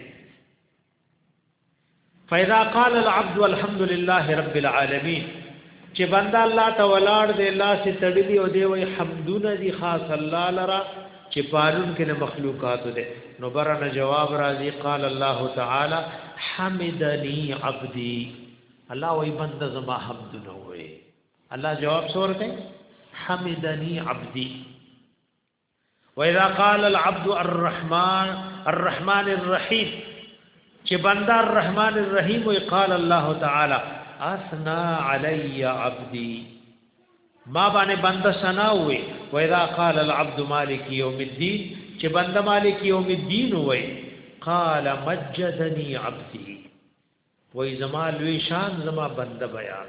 فاذا قال العبد والحمد لله رب العالمين چې بندا الله ته ولاړ دی الله سي تړلی او دی وای حمدونه دي خاص الله لرا چې پالون کې مخلوقات دي نو برنه جواب راځي قال الله تعالی حمدني عبدي الله وای بندا زما حمدونه وای الله جواب سور کوي حمدني عبدي واذا قال العبد الرحمن الرحمن الرحيم چې بندا الرحمن الرحيم وی قال الله تعالى اسنا علي عبدي ما باندې بندا ثنا وی واذا قال العبد مالك يوم الدين چې بند مالك يوم الدين وی قال مجدني عبدي وی زما لوي شان زما بند بیان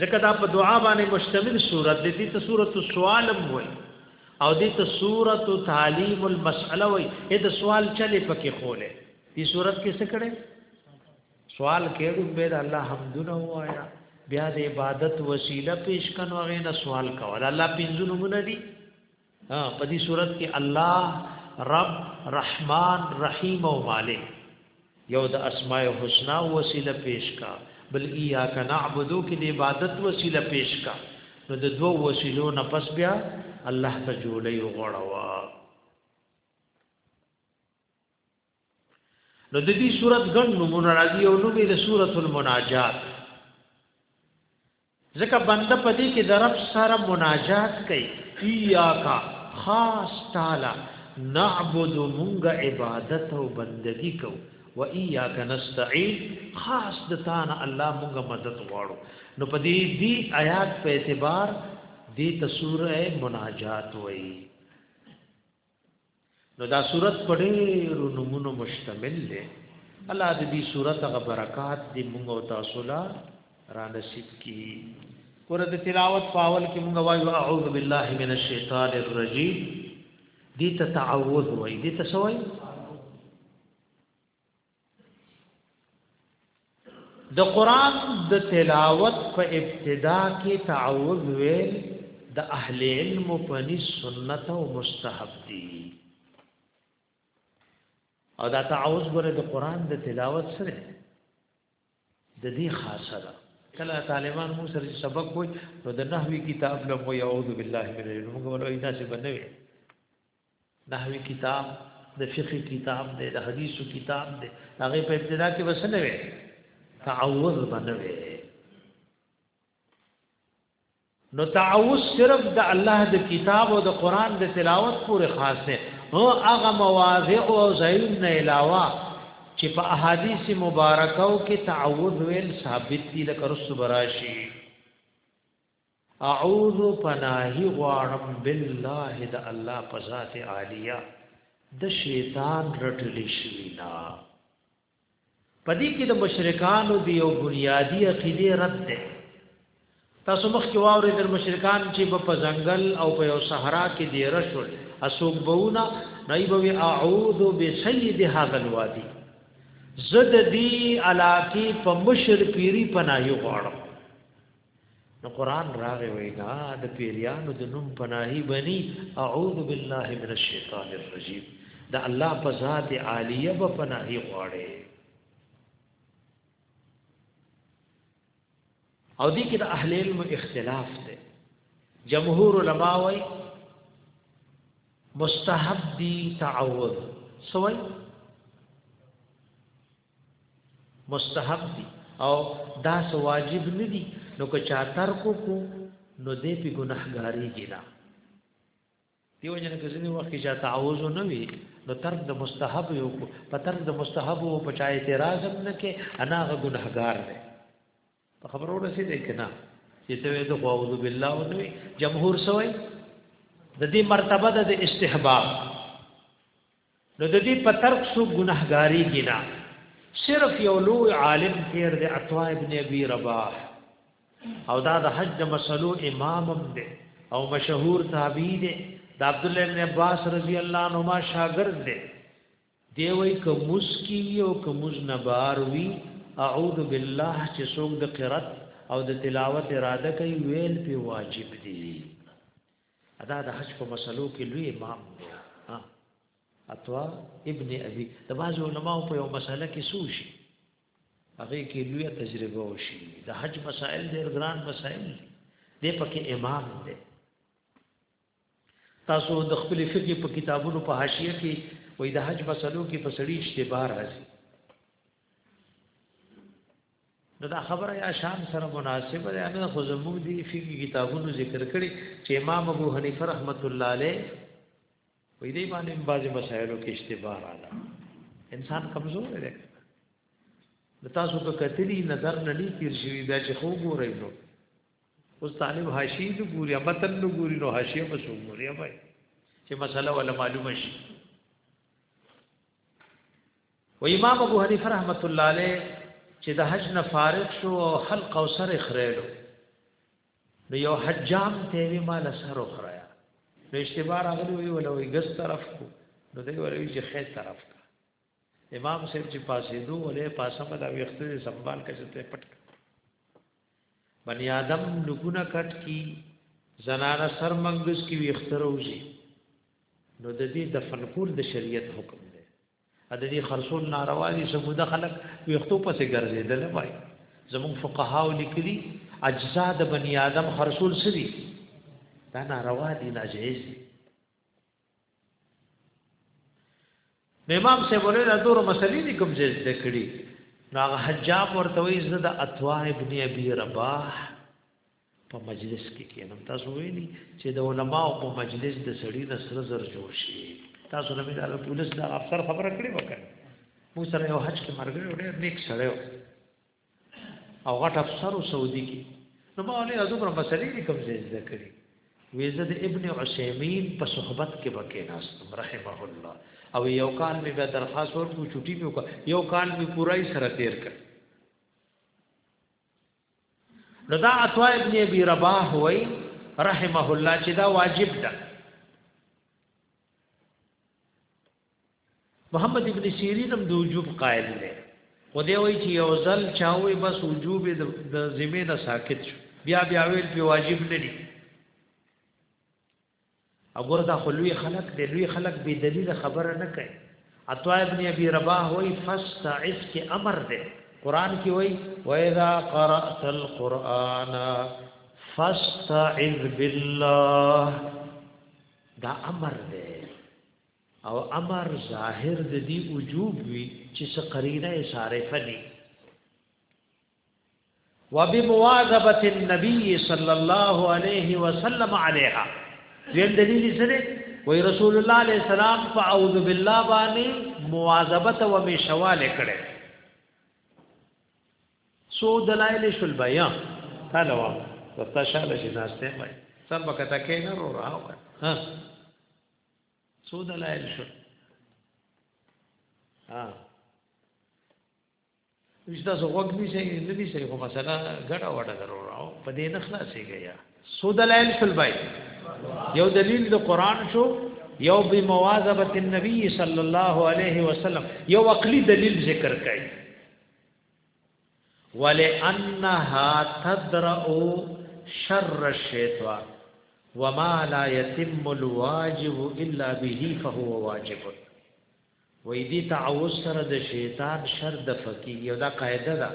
ځکه دا په دعا باندې مشتمل صورت دی دې ته صورت السوال هم وایي او دې ته صورت تعلیم المسأله وایي دې ته سوال چلې پکې خوله دې صورت کې څه کړي سوال کېږي به دا الله حمدونه وایا بیا د عبادت وسیله پیش کنو غې نه سوال کول الله پینځو نمونه دي ها په دې صورت کې الله رب رحمان رحیم او مالک یو د اسماء الحسنا وسیله پیش کا بل ایاک نعبدو کې د عبادت وسیله پیش کا نو د دوو وسیلو نه پس بیا الله ته جوړي غړوا نو د دې صورت ګڼ نمونه راځي او نوم یې د سورۃ المناجات ځکه بنده په دې کې د رب سره مناجات کوي ایاکا خاص تعالی نعبد مونږ عبادت او بندگی کو و ایاک نستعين خاص د تانا الله مونږ مدد غواړو نو په دې دی آیات په اعتبار دې تسوره مناجات وایي نو دا صورت په ډېرو نمونو مشتمل دی الله دې دې صورت غ برکات دې موږ او تاسو لا را نصیب کی ورته د تلاوت فاول کې موږ وایو اعوذ بالله من الشیطان الرجیم دې ته تعوذ وایي دې ته سوای د قران د تلاوت په ابتدا کې تعوذ ویل د اهل علم په نس سنت او مستحب دي او دا تعوذ غره د قران د تلاوت سره د دې خاصه ده کله طالبان مو سره سبق وای نو د نحوی کتاب له مو یعوذ بالله من الشیطان موږ ولوي دا څه بنوي نحوی کتاب د فقه کتاب دی د حدیثو کتاب دی هغه په ابتدا کې وسنه وي تعوذ بنوي نو تعوذ صرف د الله د کتاب او د قران د تلاوت پورې خاص دی هو هغه مواضع او زین نه علاوه چې په احادیث مبارکاو کې تعوذ ویل ثابت دي لکه رسو براشي اعوذ پناهی غواړم بالله د الله په ذات عالیه د شیطان رټل شوی نا پدې کې د مشرکانو دی او بنیادی عقیده رد ده تاسو مخ کې واورې د مشرکان چې په پزنګل او په یو صحرا کې دی رشل اسوک بونا نایبوی اعوذ بسید هذا الوادی زد دی علاقی په مشر پیری پناهی غواړم نو قران راغی وینا د پیریانو د نوم پناهي بني اعوذ بالله من الشیطان الرجیم د الله په ذات عالیه به پناهي غواړي او دې کې د اهل علم اختلاف دی جمهور علما وایي مستحب دی تعوذ سوال مستحب دي او دا واجب نه دي نو که چا ترک کو نو دې په ګناهګاری ګلا دیو جن کې ځینې وخت چې تعوذ نه وي نو ترک د مستحب یو په ترک د مستحب او په چا اعتراض هم نه کې انا غ ګناهګار دی په خبرو رسیدې کنا چې ته وې د اعوذ بالله او دوی جمهور سوی د دې مرتبه د استحباب نو د دې په ترک سو ګناهګاری کینا صرف یو لوی عالم تیر د عطا ابن ابي رباح او دا د حج د مسلو امامم دی او مشهور تابعی دی د عبد الله ابن عباس رضی الله عنهما شاګرد دی دی وای که موس کی وی او که موس نه بار وی اعوذ بالله چې څوک د قرات او د تلاوت اراده کوي ویل په واجب دی ادا د حج په مسلو کې لوی امام دی ها اتوا ابن ابي د باز علماء په یو مسله کې سوشي هغه کې لوی تجربه وشي د حج مسائل ډېر ګران مسائل دي د پکې امام دی تاسو د خپل فقې په کتابونو په حاشیه کې وای د حج مسلو کې په سړی اشتباه راځي نو دا خبره یا شان سره مناسبه ده نه خو زموږ دی فقې کتابونو ذکر کړي چې امام ابو حنیفه رحمت الله علیه وې دې باندې بعضی مسایلو کې اشتباه راځي انسان کمزور دی د تاسو په کتلی نظر نه لې تیر شوی دا چې خو ګورئ نو اوس طالب حاشیه نو ګوري متن نو ګوري نو حاشیه به سو ګوري بھائی چې مسله ولا معلومه شي و امام ابو حنیفه رحمت الله علیه چې د حج نه فارغ شو او حلق او سر خریلو نو یو حجام ته وی مال سر خرایا نو اشتباه راغلی وی ولا وی ګس طرف کو نو دی ولا وی چې خیر طرف کا امام صاحب چې پاسې دوه ولې پاسه مدا ویخته سنبال کچته پټ بنی آدم لګونه کټ کی زنانه سر منګس کی ویختروزی نو د دې دفن کول د شریعت حکم دی ا د دې خرصون ناروا دي سموده خلک ویختو پسې ګرځیدل وای زمون فقهاو لیکلي اجزاء د بنی آدم خرصول سری دا ناروا دي ناجیز دي امام صاحب ولې دا دور مسلې دي کوم ځای زده کړي نو هغه حجاب ورته وي زه د اتوا ابن ابي رباح په مجلس کې کېنم تاسو ویلي چې د علماو په مجلس د سړي د سره زر جوړ شي تاسو نه مې د پولیس د افسر خبره کړې وکړه مو سره یو حج کې مرګ ډېر نیک سره او غټ افسر سعودي کې نو ما ولې ازو پر مسلې دې کوم ځای زده کړې ویزه د ابن عثیمین په صحبت کې بکې ناستم رحمه الله او یو کال می به درخواست ورکو چټي می وکړه یو کال می پورای سره تیر کړ نو دا عطا ابن ابي رباح وای رحمه الله چې دا واجب ده محمد ابن سیرین هم د وجوب قائل دی خو دی وایي چې یو ځل چاوي بس وجوب د ذمه نه ساکت شو بیا بیا ویل په واجب نه دي وګوره دا خلوی خلق دی لوی خلق به دلیل خبره نه کوي عطا ابن ابي رباح وایي فاستعذ کې امر دی قران کې وایي واذا قرات القرآن فاستعذ بالله دا امر دی او امر ظاهر د دې وجوب وی چې څه قرینه صارفه دي وبمواظبه النبي صلى الله عليه وسلم عليها دیم دلیل سره وی رسول الله علیه السلام فاعوذ بالله باندې مواظبت او مشواله کړي سو دلائل شل بیان تعالی وا تاسو شاله شي ناشته وای سم وخت کې نه رو راو ها څو دلایل شو ها وشتا زه وګ دي شي نه دي شي خو مثلا غټه وړه درو راو په دې نه خلاصې غیا څو دلایل شول بای یو دلیل د قران شو یو به مواظبت النبی صلی الله علیه وسلم یو عقلی دلیل ذکر کړي ولانها تدرأ شر الشیطان وما لا يتم الواجب الا به فهو واجب وې دي تعوذ سره د شیطان شر د فقې یو دا قاعده ده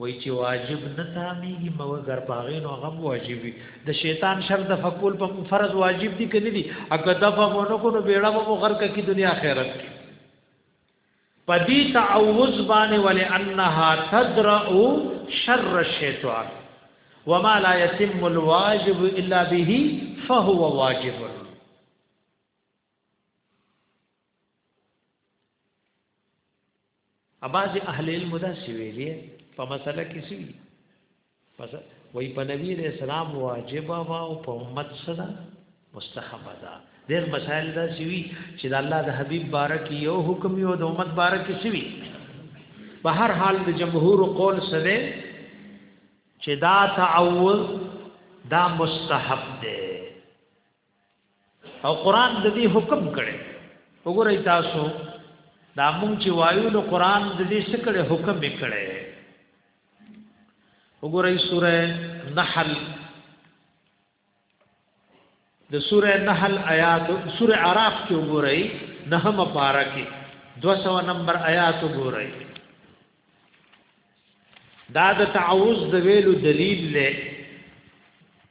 وې چې واجب نه تامېږي مګر پاغې نو غم واجب وي د شیطان شر د فقول په فرض واجب دي کني دي اګه دفع مونږ کو نو بیړه مو غرق کی دنیا آخرت کې په دې تعوذ باندې ولانها تدرع شر الشیطان وما لا يتم الواجب الا به فهو واجب اباظ اهل علم دا سی ویلي په مسله کې سی پس وای په نبی علیہ السلام واجب وا او په امت صدا مستحب ده ډېر مسائل دا سوي چې د الله د حبيب بارک یو حکم یو د امت بارک سوي په هر حال د جمهور قول سره چې دا تعوذ دا مستحب ده او قران د دې حکم کړي وګورئ تاسو دا مونږ چې وایو نو قران د دې څه کړي حکم یې کړي وګورئ سوره نحل د سوره نحل آیات سوره আরাف کې وګورئ نهم پارا کې 200 نمبر آیات وګورئ دا د تعوذ د ویلو دلیل له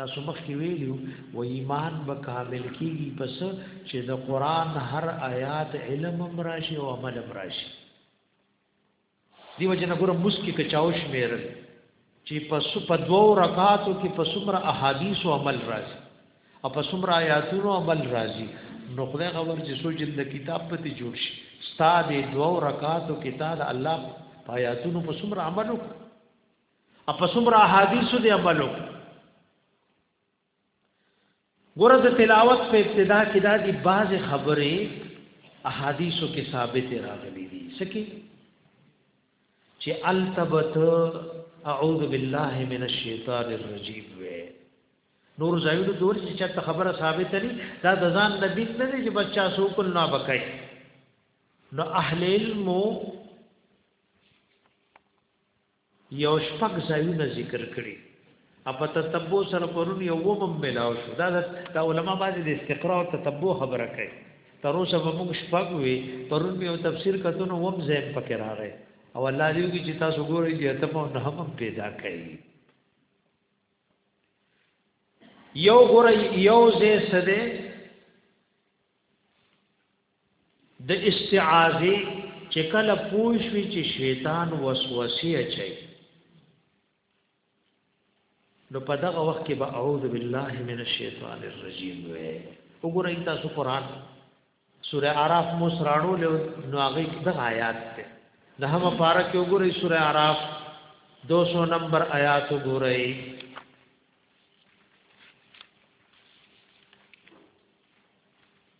تاسو مخکې ویلو و ایمان به کامل کیږي پس چې د قران هر آیات علم مراشي او عمل مراشي دیو جن ګور مسکی کچاوش مېر چې پس په دوو رکعاتو کې پس مر احادیث او عمل راځي او پس مر آیاتونو عمل راځي نو خدای خبر چې سوچ د کتاب په تی جوړ شي استاد دوو رکعاتو کې تا د الله آیاتونو پس مر عملو په څومره احادیث دی عملو ګوره د تلاوت په ابتدا کې دا دي بعض خبرې احادیثو کې ثابت راغلي دي سکی چې التبت اعوذ بالله من الشیطان الرجیم وې نور زایو د دور چې چاته خبره ثابت نه دا د ځان نبی نه دی چې بچا سو کول نه بکای نو اهل علم یو شپږ ځایونه ذکر کړي اپ تتبع سره پرون یو ومم ملاو شو دا د علماء باندې د استقرا او تتبع خبره کوي تر اوسه به موږ شپږ وي پرون یو تفسیر کتون وم زم پکې راغی او الله دې چې تاسو ګورئ چې ته په نه هم پیدا کوي یو ګورئ یو زې سده د استعاذه چې کله پوښوي چې شیطان وسوسه اچي نو په دغه وخت کې به اعوذ بالله من الشیطان الرجیم وې وګورئ تاسو قران سوره আরাف مو سرانو له نو هغه د آیات ته د هم پارا کې وګورئ سوره আরাف 200 نمبر آیات وګورئ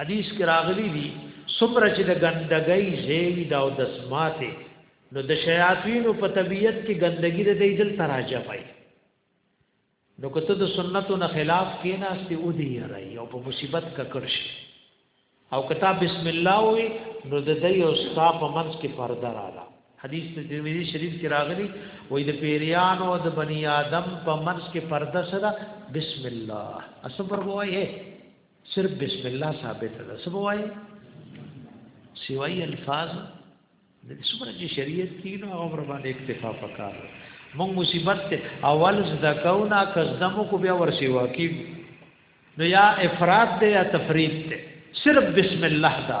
حدیث کې راغلي دي څومره چې د ګندګۍ زیوی دا او دسماته نو د شیاطینو په طبیعت کې ګندګي د دې دل تراجمای نو کته د سنتو نه خلاف کې نه است او دی راي او په مصیبت کا کرش او کتاب بسم الله وي نو د دې او ستا په منځ کې پرده رااله حدیث ته ترمذی شریف کې راغلی وای د پیریان او د بنی آدم په منځ کې پرده سره بسم الله اسو پر وای صرف بسم الله ثابت ده څه وایي سوای الفاظ د څومره چې شریعت کې نو هغه باندې اکتفا وکړ موږ مصیبت ته اول زده کو نه کزدمو کو بیا ورسی واقع نو یا افراد ده یا تفرید ده صرف بسم الله دا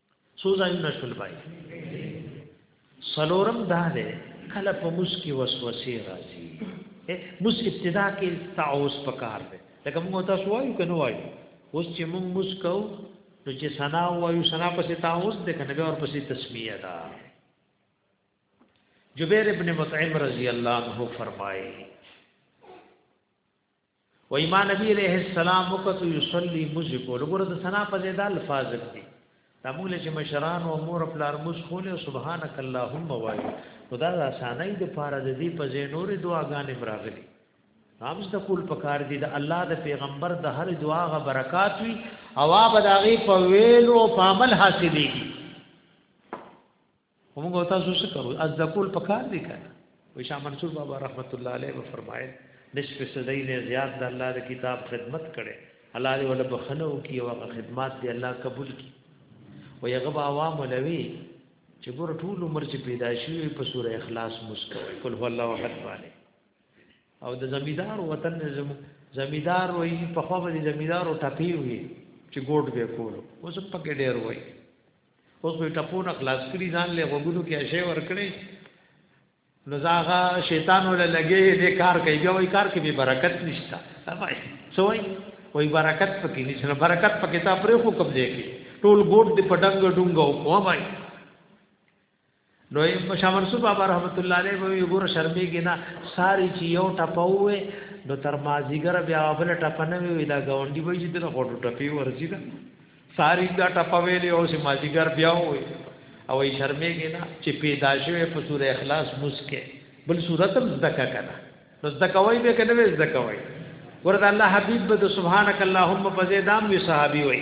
څو ځایونه شول بای سلورم دا ده کله په مسکی وسوسه راځي مس ابتدا کې تعوس پکار ده لکه موږ تاسو وایو کنه وایو اوس چې موږ مسکو نو چې سنا وایو سنا پسې تعوس ده کنه به اور پسې تسمیه ده جبیر ابن مطعم رضی اللہ عنہ فرمائے و ایمان نبی علیہ السلام وکتو یصلی مزکو لګور د سنا په زیاده الفاظ دي دا موږ چې مشران او مور خپل ارمز خول سبحانك اللهم وای خدا د اسانای د پاره د دې په زینور دعاګانې مراغلي هم د کول پکار دي د الله د پیغمبر د هر دعا غ برکات وي او ابداغي په ویلو او په عمل حاصلېږي خو موږ تاسو څه کوو از د کول په کار دی کنه وی شاه منصور بابا رحمت الله علیه و فرمایل نصف صدای نه زیات د الله د کتاب خدمت کړي الله دې ول بخنو کی او خدمات دې الله قبول کی و یغب عوام لوی چې ګور ټول عمر چې پیدا شي په سوره اخلاص مسکوي قل هو الله احد باندې او د زمیدار وطن زم زمیدار وای په خو باندې زمیدار او ټپی وي چې ګوډ به کولو اوس په کې ډیر وای اوس به ټپو نه خلاص کړي ځان له غوګونو کې شی ور کړی نو زاغه شیطان ول لګي دې کار کوي بیا وای کار کې به برکت نشتا وای سوای وای برکت پکې نشته برکت پکې تا پرې خو کم دی کې ټول ګوټ دې پډنګ ډونګ او کوه وای نو شاه منصور بابا رحمت الله علیه به وګوره شرمېږي نه ساری چې یو ټپوي نو تر مازیګر بیا بل ټپنه وی دا غونډي به چې د غوډو ټپي ورځي دا ساری دا ټپوي له اوس مازیګر بیا وي او یې شرمېږي نه چې پیدا شوی په سورې اخلاص مسکه بل صورت هم زدکا کنه نو زدکوي به کنه به زدکوي ورته الله حبيب به سبحانك اللهم فزيدام وي صحابي وي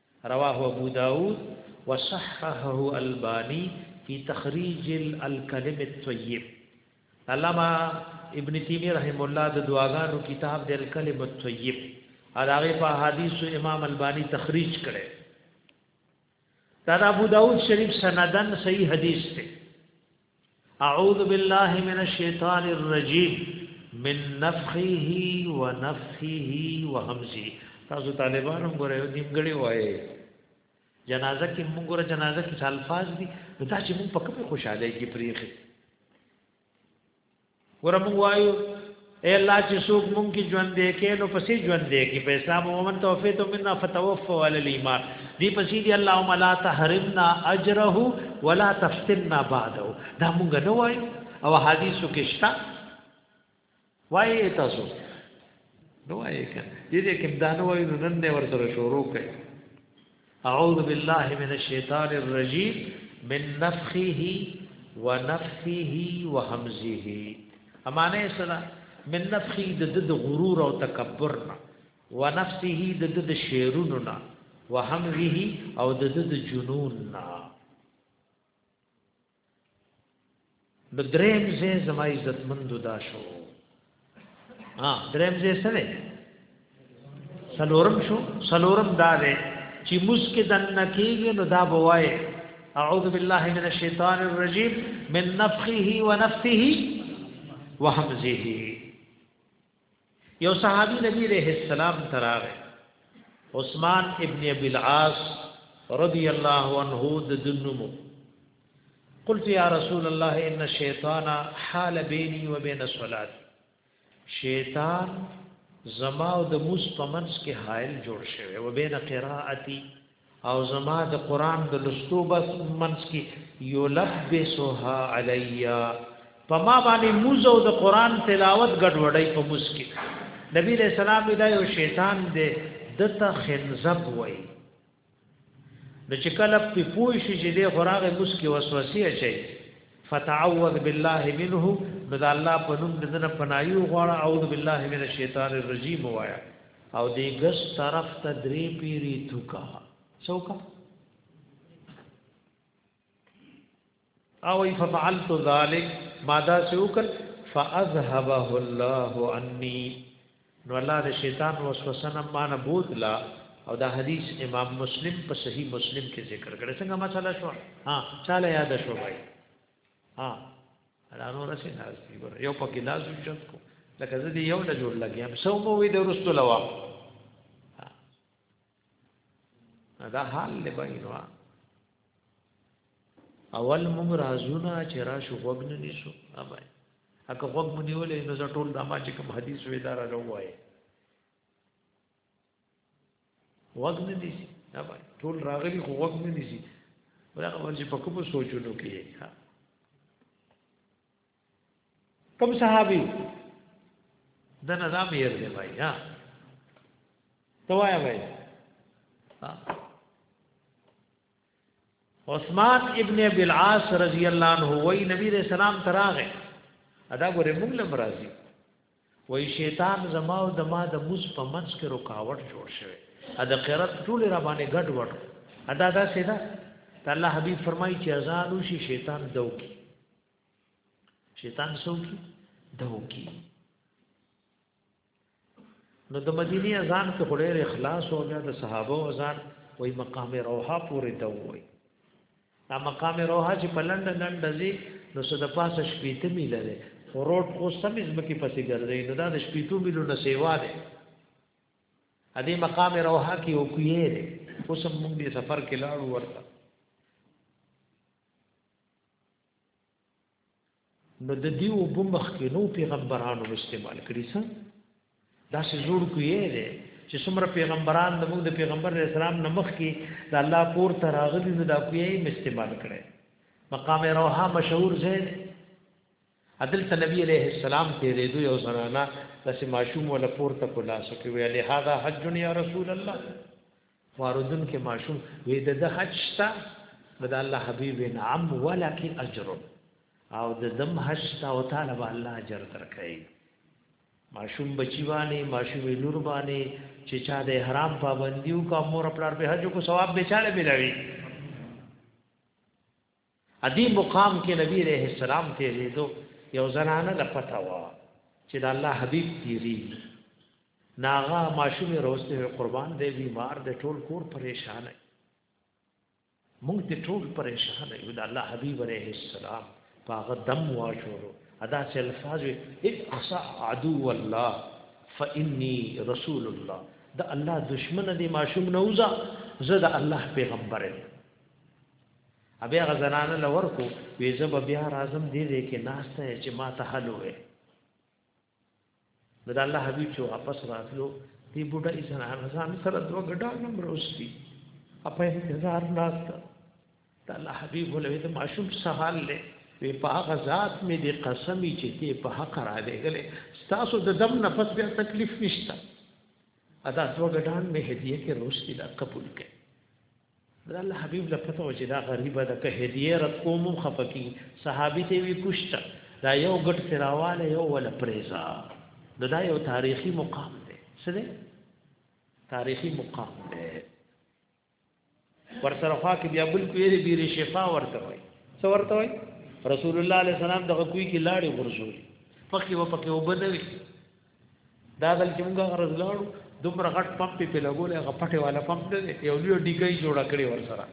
رواه ابو داود وصححه البانی فی تخریج الکلم الطیب علامه ابن تیمیه رحم الله د دعاګانو کتاب د الکلم الطیب هغه په حدیث امام البانی تخریج کړي دا ابو داود شریف سندن صحیح حدیث دی اعوذ بالله من الشیطان الرجیم من نفخه ونفثه وهمزه تاسو طالبان هم ګورئ نیمګړی وایي جنازه کې موږ ګوره جنازه کې الفاظ دي دا چې موږ په کومه خوشاله کې پریخي ګوره موږ وایو اے الله چې څوک مونږ کې ژوند دی کې نو پسې ژوند دی کې په اسلام او من توفیق تو منا فتوفوا علی الايمان دی پسې دی اللهم لا تحرمنا اجره ولا تفتنا بعده دا مونږ نه وای او حدیثو کې شتا وای تاسو نو وای کړه دې دې کې دا نو وای نو نن دې ور سره شروع کړي اعوذ بالله من الشیطان الرجیم من نفخه ونفثه وهمزه امانه سره من نفخه د د غرور او تکبر نه ونفثه د د شعرونو نه وهمزه او د د جنون نه نو دریم زه زما عزت مند دا شو ها دریم زه سره سلورم شو سلورم دا دی چې مسکه دن کېږي نو دا بوای اعوذ بالله من الشیطان الرجیم من نفخه ونفثه وهمزه یو صحابي نبی عليه السلام تراغه عثمان ابن ابي العاص رضي الله عنه د دنمو قلت يا رسول الله ان الشيطان حال بيني وبين الصلاه شیطان زما او د موس پمنس کې حائل جوړ شوی و بین قراءتي او زما د قران د لستو بس منس کی یلبسها علیا په ما باندې موزه او د قران تلاوت ګډوډي په مسکی نبی علیہ السلام دا یو شیطان دی دته خنزب وای د چکل په پوښ چې د خوراغه مسکی وسوسه اچي فتعوذ بالله منه بد الله په نوم دنه پنایو غواړه اعوذ بالله من الشیطان الرجیم وایا او دی ګس طرف ته درې پیری توکا څوکا او ففعلت ذلك ماذا سوکل فاذهبه الله عني نو الله د شیطان وسوسه نه مان بوتلا او دا حدیث امام مسلم په صحیح مسلم کې ذکر کړی څنګه مسله شو ها چاله یاد شو بھائی ها دا نو رسې ناز دی ګور یو په ګلاس وجود کو لکه زه دی یو له جوړ لګیم سو مو وی د رستو لوا دا حال له بینو اول موږ رازونه چې را شو وګن نیسو اوبای اګه وګ مونږ نیولې نو ټول د ما چې کوم حدیث وې دار راوایي وګ نه دي دا باندې ټول راغلي خو وګ نه دي ورغه ورځ په کوم سوچونو کې ها کوم صحابي د نه دا مېر دی وای ها توایا وای ها عثمان ابن ابي العاص رضی الله عنه وی نبی رسول سلام تراغه ادا ګوره موږ لم راضي وی شیطان زما او دما د موس په منځ کې رکاوټ جوړ شوی ادا قرات ټول را باندې ګډ وډ ادا دا سیدا ته الله حبیب فرمایي چې ازالو شي شیطان دوکي شیطان سوکي دوکي نو د مدینی اذان کې خړې اخلاص او بیا د صحابه اذان وای مقام روحا پورې ته وای دا مقام روحا چې په لند لند ځي نو څه د پاسه شپېته میله ده خو روډ خو سم ځمکې پسې ګرځي نو دا د شپېتو میلو نه سیوا ده ا دې مقام روحا کې او کوی ده اوس موږ دې سفر کې لاړو ورته نو د دې او بمخ کې نو پیغمبرانو استعمال کړی څه دا چې جوړ کوی دی چې څومره پیغمبران د موږ د پیغمبر اسلام نه مخ کې د الله پور ته راغلي نو دا کوی یې استعمال کړي مقام روها مشهور ځای دی عدل ته نبی علیہ السلام ته دې دوی او زنانا د سماشوم ول پور ته کولا سکه ویلې هاذا حج یا رسول الله واردن کې ماشوم وې د د حج شتا د الله حبيب نعم ولک اجر او د دم حج شتا او تعالی به الله اجر درکړي ماشوم بچی باندې ماشوم لور باندې چې چا د احرام پابندیو کا مور خپل په حج کو ثواب به چاله ملوي ادي مقام کې نبی عليه السلام تیریدو یو زنانه لپته وا چې د الله حبيب تیری ناغا ماشوم روسته قربان دی بیمار دی ټول کور پریشان دی مونږ ته ټول پریشان یو د الله حبیب علیه السلام پاغه دم واشورو ادا چې الفاظ اقصا عدو الله فإني رسول الله د الله دشمن دی ماشوم نوزا زه د الله پیغمبر یم ابیا غزنانه لور کو وی زب بیا رازم دی دی کې ناشته چې ما ته حل وې نو د الله حبیب چې واپس راتلو دی بوډا یې سره غزان سره دوه ګډا نمبر اوسې اپه انتظار ناشته د الله حبیب ولې د ماشوم سهال له وی په هغه ذات مې د قسمی چې ته په حق را لګلې تاسو د دم نفس بیا تکلیف نشته ادا دوه ګډان مې هدیه کې روشتي دا قبول کړي د الله حبیب له پته و چې دا غریبه ده که هدیه رد کوم هم خفه کېږي صحابي ته یې وي کوشته دا یو ګټ پرې راواله یو وله پرېږده نو دا یو تاریخي مقام دی څه دی تاریخي مقام دی ورسره خوا کې بیا بل کوی دی بیرې شفا ورته وایي څه ورته وایي رسول الله علیه السلام دغه کوی کې لاړې غورځولې پخې و پکې وبدوي دا دل چې موږ غرض لاړو دومره غټ پمپ په لګول هغه پټه والا پمپ دی یو لوی ډیګي جوړ کړی ور سره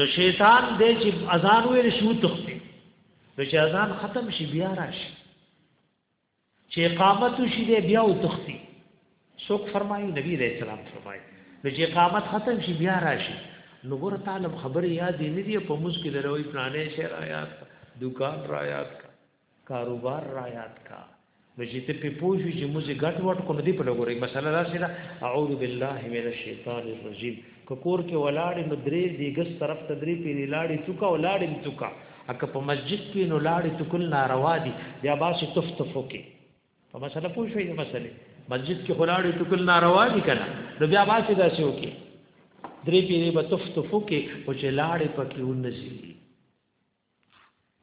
نو شیطان دې چې اذان ویل شو تخته نو چې اذان ختم شي بیا راشي چې اقامت شي دې بیا و تختی څوک فرمایي نبی رسول سلام فرمایي نو چې اقامت ختم شي بیا راشي نو ګور طالب خبر یاد دې نه دی په موږ کې دروي پرانه شعر آیات دکان را یاد کاروبار را یاد کا چې ته په پوه شو چې موږ ګټ وټ کو نه دی په لګوري مسله دا سره اعوذ بالله من الشیطان الرجیم کور کې ولاړې نو درې دی ګس طرف ته درې پیری لاړې څوکا ولاړې څوکا اکه په مسجد کې نو لاړې تکل ناروا دي بیا باسي تف تف وکي په مسله پوه شوې مسله مسجد کې ولاړې تکل ناروا دي کنه نو بیا باسي داسې وکي درې پیری به تف تف وکي او چې لاړې پکې ونځي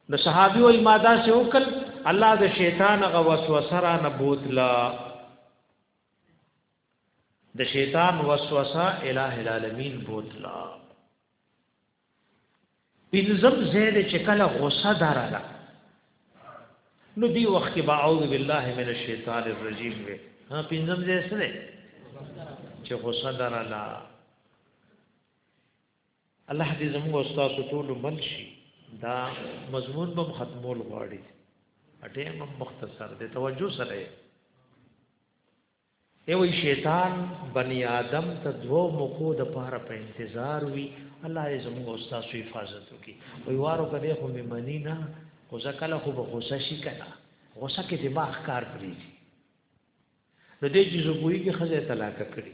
نو صحابي وای ما دا سه وکړ الله د شیطان غ وسوسه را نه بوتلا د شیطان وسوسه الہ العالمین بوتلا پینځم زید چې کله غوسه دراله نو دی وخت کې با اعوذ بالله من الشیطان الرجیم وی ها پینځم زید سره چې غوسه دراله الله دې زموږ استاد ټول مل شي دا مضمون به ختمول غواړي اټه هم مختصر دې توجه سره یو شیطان بنی آدم ته دوه مخو د پاره په انتظار وي الله دې زموږ استاد سو حفاظت وکي وی وارو کده خو می منی نه خو ځکه خو به غوسه شي کنه غوسه کې دماغ کار پریږي نو دې چې زه پوهیږي خزه طلاق کړي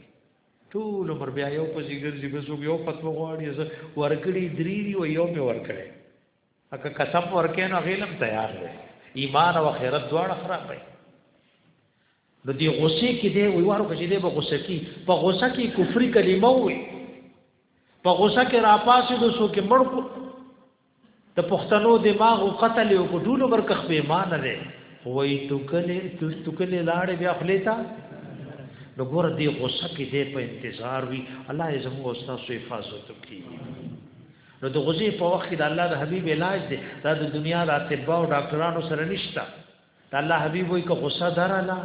ټول عمر بیا یو په زیګر زی بسو یو فتوا غواړي زه ورکړي درې دی او یو می ورکړي اګه قسم ورکې نو غیلم تیار دی ایمان او خیرت دواړه خراب دی نو دی غصه کې دی وی وارو کې دی په غصه کې په غصه کې کفر کلمه وي په غصه کې راپاسې د سو کې مړ کو د پښتنو دماغ او قتل او په ټولو برکه خپې مان دی وای ټوکلې ټوکلې لاړې بیا خپلې تا نو ګور دی غوسه کې دی په انتظار وی الله یې زموږ استاد سو حفاظت وکړي نو د غوسه په وخت کې د الله د حبیب علاج دی دا د دنیا د اطباء او ډاکټرانو سره نشته د الله حبیب وای که غوسه دراله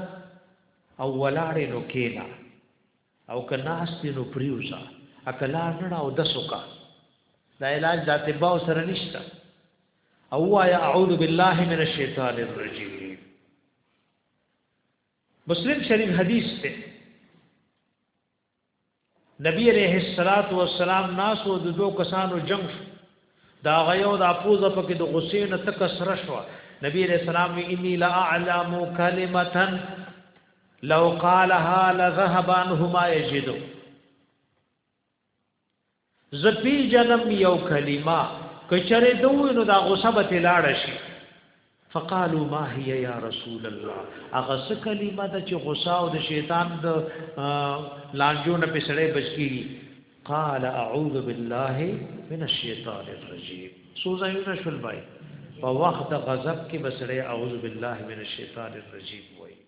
او ولاړې نو کېلا او که ناست نو پریوزا اکلا نړه او د سوکا دا علاج د اتباع سره نشته او وایا اعوذ بالله من الشیطان الرجیم مسلم شریف حدیث ته نبی علیہ الصلات والسلام ناس او د دوه کسانو جنگ شو دا غيو د اپوز په کې د حسین تک سره شو نبی علیہ السلام انی لا اعلم کلمتا لو قالها لذهب عنه ما يجد زپی جنم یو کلمه کچره دوی نو دا غصه به تلاړ شي فقالوا ما هي يا رسول الله هغه څه کلمه ده چې غصه او د شیطان د لانجو نه پسړې بچکی قال اعوذ بالله من الشیطان الرجیم سوزا یو نشول بای په وخت غضب کې بسړې اعوذ بالله من الشیطان الرجیم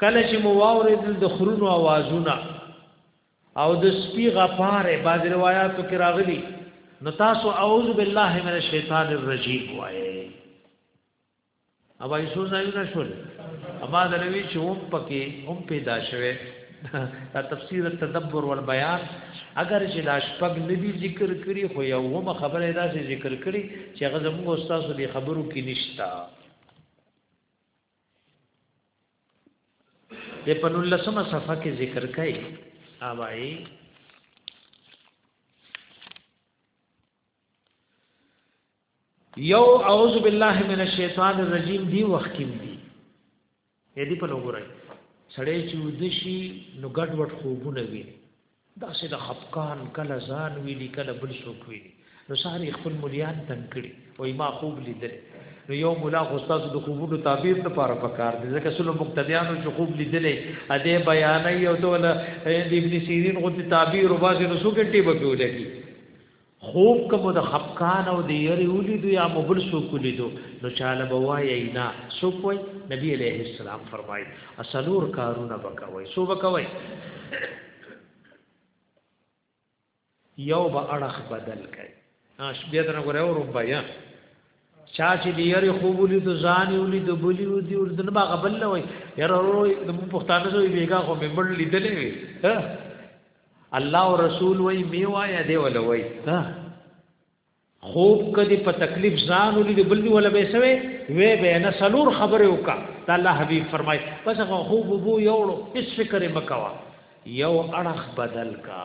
کله چې مو واورېدل د خرونو اوازونه او د سپي غپاره بعض روایتو کې راغلي نو تاسو اعوذ بالله من الشیطان الرجیم وایي او وایي څو ځایونه شول اما د نبی چې هم پکې هم پیدا شوه دا تفسیر التدبر والبیان اگر چې دا شپږ ندی ذکر کړي خو یو هم خبره دا ذکر کړي چې هغه زموږ استاد دې خبرو کې نشتا د په 19مه صفحه کې ذکر کړي اوایي یو اعوذ بالله من الشیطان الرجیم دی وخت کې دی یدي په لوګورای سړی چې ودشي نو ګډ وډ خوبونه وي داسې د خفقان کله ځان ویلي کله بل څوک ویلي نو سهار یې خپل مليان تنګ کړي وایي ما خوب لیدلی نو یو مولا خو تاسو د خوبونو تعبیر لپاره پکار دي ځکه سلو مقتدیانو چې خوب لیدلې ا دې بیان یو ته ول د ابن سیرین غو تعبیر او باسي نو څو ګټي به پیولګي خوب که مو د خپکان او د یری ولیدو یا مو بل څوک ولیدو نو چاله به وایئ نه څوک وایي نبی علیه السلام فرمایي څلور کارونه به کوئ څو به کوئ یو به اړخ بدل کړئ بیا درنه غره او ربیا چا چې دی یری خوب ولید ځان ولید بلی و دی ورته ما غبل نه وای یره ورو د پښتانه زوی بیګا خو مې مړ لیدلې وي الله او رسول وای می وای دی ول وای خوب کدی په تکلیف ځان ولید بل دی ولا به سوي وې به نه سلور خبره وکا ته الله حبیب فرمای پس خو خوب وو یوړو هیڅ فکر مکوا یو اړخ بدل کا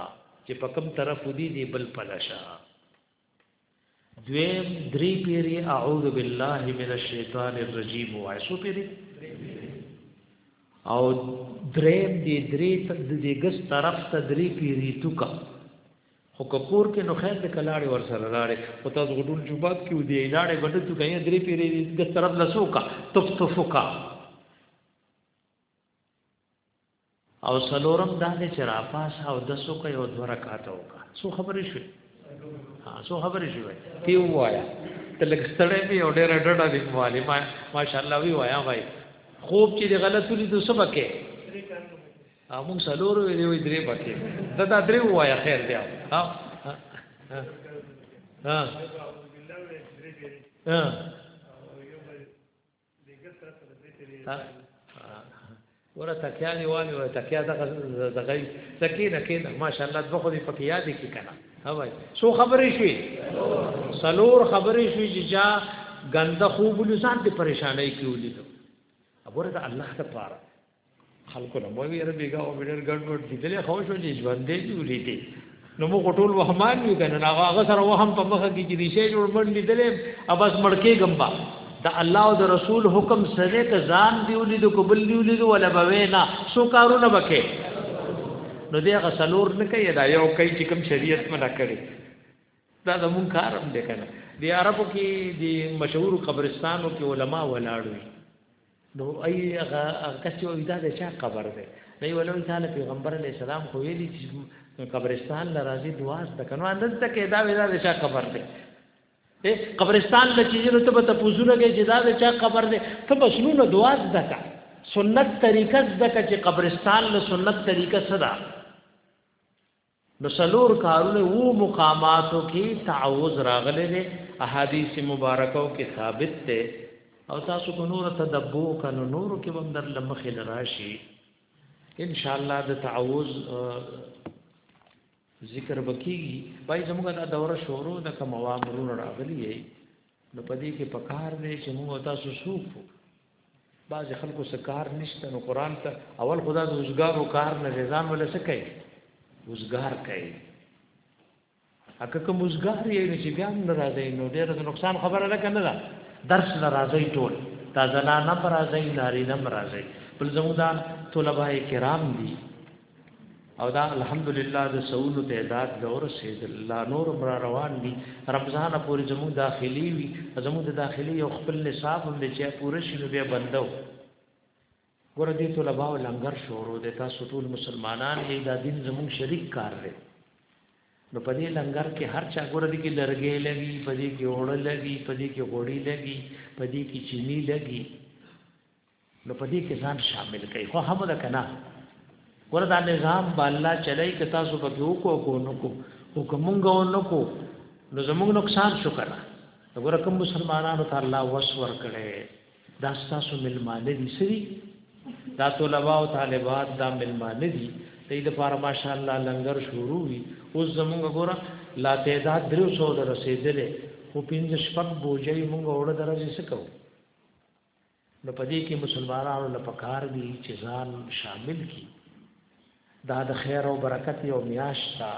چې په کوم طرف ودی دی بل پلشا دویم دری پیری اعوذ بالله من الشیطان الرجیم وای سو پیری او دریم دی دری د دې ګس طرف ته دری پیری توکا خو کپور کې نو خیر د کلاړې ور سره لاړې او تاسو غټول جوبات کې ودی لاړې بده تو کایې درې پیری د طرف لسوکا تف تفوکا او سلورم دا دې چې را پاس او د سو کوي او دوه رکعات وکا سو خبرې شوې ها سو خبرې شوې تی وایا ته لږ ستړې به او ډېر ډډه دې موالی ما ماشاءالله وی وایا وای خوب چې دې غلط ولې د سبا کې موږ سلور وی دی درې پکې دا دا درې وایا خیر دی ها ها ها ها ورا تکیا دی والی ورا تکیا دغه دغه سکینه کینه ماشاءالله د بخو دی پکې یاد کی کنه هاوای سو خبرې شوې سلور خبرې شوې چې جا غنده خوب لسان ته پریشانای کیولې ابوره د الله ته پاره خلکو نه مو ویره بیګا او ډېر ګډ وډ دي دلې خو شو چې ژوندې دی ولیدي نو مو ټول وهمان یو کنه هغه هغه سره وهم په مخه کې چې ریشه جوړ باندې دلې ابس مړکې ګمبا دا الله او د رسول حکم سره ته ځان دی ولید کو بل دی ولید ولا بوینا سو کارونه بکې نو دې هغه سلور نه کوي دا یو کوي چې کوم شریعت منع کړي دا زمون کارم دی کنه دی عربو کې دی مشهور قبرستانو کې علما ولاړ وي نو ای هغه هغه کس چې وایي دا د چا قبر دی نه یو لوی تعالی پیغمبر علی السلام خو ویلي چې قبرستان له راځي دواز د کنو انداز ته کې دا ویلا د چا قبر دی قبرستان له چې نو ته به تاسو نه کې چې دا د چا قبر دی ته بس نو نه دواز دکا سنت طریقه دکا چې قبرستان له سنت طریقه صدا نو څلور کارونه وو مقاماتو کې تعوذ راغله دي احادیث مبارکاو کې ثابت ده او تاسو کو نور تدبو کنو نور کې بم در لمخې لراشي ان شاء الله د تعوذ ذکر بکیږي پای زموږ دا دوره شروع د کوم اوامرونو راغلي نو پدې کې پکار دی چې موږ تاسو سوق بعضې خلکو څه کار نشته نو قرآن ته اول خدا د روزګارو کار نه دی ځان وله څه کوي روزګار کوي اکه کوم روزګار یې نه چې بیا هم نه راځي نو ډېره د نقصان خبره ده که نه ده درس نه راځي ټول دا زنانه هم راځي نارینه هم راځي بل زموږ دا طلبه کرام دي او دا الحمدلله د سونو تعداد د ورسېد الله نور مر روان دي رمضان پورې زموږ داخلي وي زموږ د داخلي یو خپل نصاب هم چې پوره شي نو بیا بندو ګور دې طلباء لنګر شروع د تاسو ټول مسلمانان یې دا دین زموږ شریک کار دی نو په دې لنګر کې هر چا ګور دې کې لرګې لګي په دې کې اوړه لګي په دې کې غوړي لګي په دې کې چینی لګي نو په دې کې ځان شامل کړئ خو هم ده کنه وردا نظام با الله چلای ک تاسو په کې وکړو کو نو کو حکمونګو نو کو نو زموږ نقصان شو کنه وګوره کوم مسلمانانو ته الله وس ور کړي دا تاسو ملمانه دي سری دا طلباء او طالبات دا ملمانه دي دې د پاره ماشا الله لنګر شروع وي اوس زموږ وګوره لا تعداد 300 رسیدلې خو پینځه شپږ بوجي موږ وړه درځي سکو نو په دې کې مسلمانانو له پکار دي چې ځان شامل کړي دا د خیر او برکت یو میاشت ده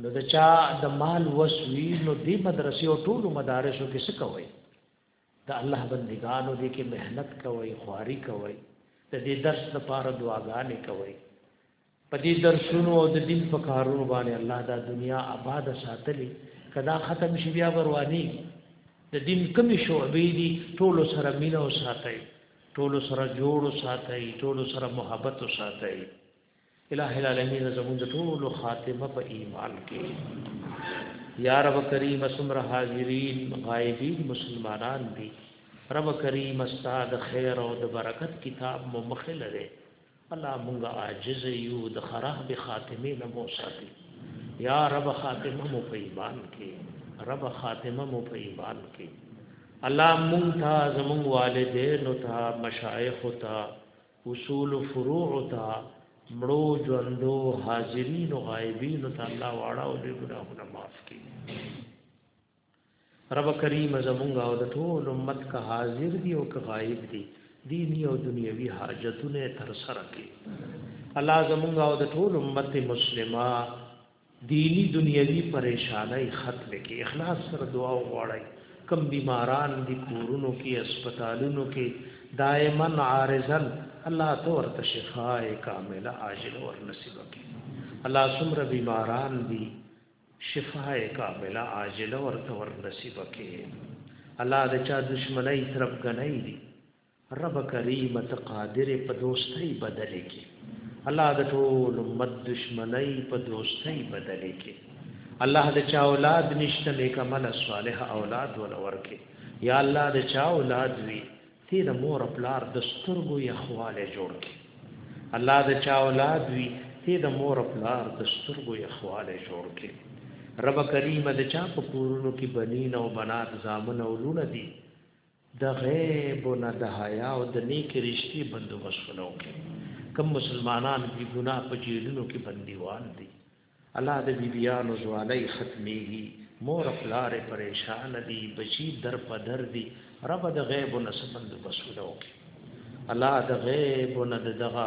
نو د چا د مال وسوي نو دې مدرسې او ټولو مدارسو کې څه کوي د الله بندګانو دې کې مهنت کوي خواري کوي د دې درس لپاره دعاګانې کوي په دې درسونو او د دین په کارونو باندې الله دا دنیا آباد ساتلې کدا ختم شي بیا ورواني د دین کمی شعبې دي ټول سره مینه او ساتي ټول سره جوړ او ساتي ټول سره محبت او ساتي الہ العالمین زموږ ټول خاتمه په ایمان کې یا رب کریم اسمر حاضرین غایبین مسلمانان دي رب کریم استاد خیر او د برکت کتاب مو مخه لره الله مونږه عاجز یو د خراب خاتمه نه مو ساتي یا رب خاتمه مو په ایمان کې رب خاتمه مو په ایمان کې الله مونږ ته زمونږ والدین او ته مشایخ او ته اصول او فروع او ته مړو ژوندو حاضرین او غایبین ته الله واړه او دې ګناهونه معاف کړي رب کریم زمونږ او د ټول امت که حاضر دي او که غایب دي دینی او دنیوي حاجتونه تر سره کړي الله زمونږ او د ټول امت مسلمه دینی دنیوي پریشانای ختم کړي اخلاص سره دعا وغواړي کم بیماران دي کورونو کې هسپتالونو کې دائما عارضا الله تو ورته شفاء کامله عاجله ور نصیب کړي الله سمره بیماران دي شفاء کامله عاجله ورته ور نصیب کې الله د چا دشمنی ترپ غنۍ دي رب کریم ته قادر په دوستۍ بدل کې الله د ټول امت دشمنی په دوستۍ بدل کې الله د چا اولاد نشته نیکمل صالح اولاد ول ورکه یا الله د چا اولاد وی تی د مور پلار د سترګو یخوالی جوړ کی الله د چا اولاد وی تی د مور پلار د سترګو یخوالی جوړ کی رب کریم د چا په کورونو کې بنین او بنات زامن او لونه دي د غیب او نه د حیا او د نیک رشتي بندوبستونه وکړي کم مسلمانان بی ګناه په جیلونو کې بندیوان دي الله د بی بیانو ځوانۍ ختمیږي مور پلار پریشان دي بچي در په در دي رب د غیب نه سبند بسولو کې الله د غیب نه دغه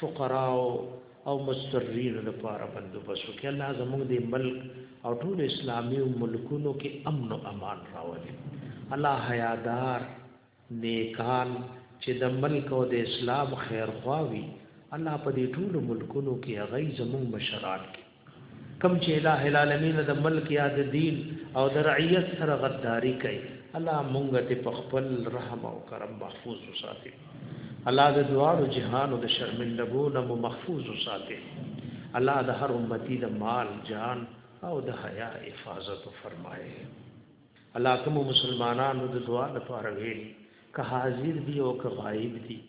فقراو او مسترین لپاره بندوبس وکړي الله زموږ د ملک او ټول اسلامي ملکونو کې امن او امان راولي الله حیادار نیکان چې د ملک او د اسلام خیرخواه وي الله په دې ټولو ملکونو کې هغه زموږ مشران کې کم چې الٰه العالمین د ملک یا د دین او د رعیت سره غداری کوي الله مونږ ته په خپل رحم او کرم محفوظ وساتي الله د دواړو جهانو د شرمندګو نه محفوظ وساتي الله د هر امتی د مال جان او د حیا حفاظت فرمایي الله کوم مسلمانانو د دعا لپاره ویلي که حاضر دی او که غایب دی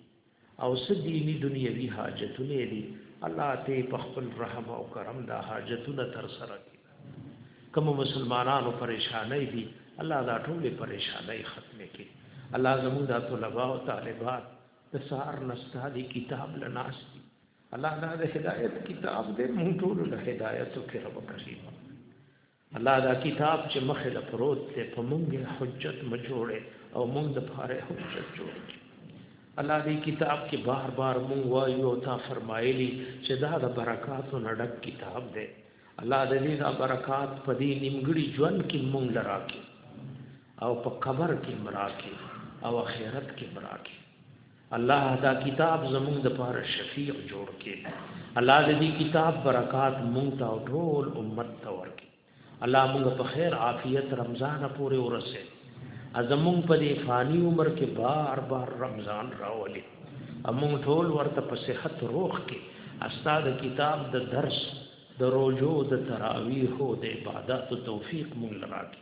او سدینی دنیوي حاجتونه دي الله ته په خپل رحم او کرم دا حاجتونه تر سره کړي کوم مسلمانانو پریشانای دي الله دا ټول پریشانای ختمه کړي الله زموږ د طلباء او طالبات د سار نستا دي کتاب لناس دي الله دا د هدایت کتاب دې مونږ ټول له هدایت او کرم کریم الله دا کتاب چې مخې له پروت دی په مونږه حجت م جوړې او مونږ د پاره حجت جوړ کړي الله دې کتاب کې بار بار مونږ وایو او تا فرمایلی چې دا د برکاتو نډک کتاب دی الله دې دا برکات په دې نیمګړي ژوند کې مونږ لراکې او په قبر کې مراکې او آخرت کې مراکې الله دا کتاب زمونږ د پاره شفیع جوړ کې الله دې کتاب برکات مونږ ته او ټول امت ته ورکې الله مونږ په خیر عافیت رمضان پورې ورسه ازمون په دې فانی عمر کې بار بار رمضان راولې امون ټول ورته په صحت روح کې استاد کتاب د درس د روزو د تراویح او د عبادت توفیق مونږ راکې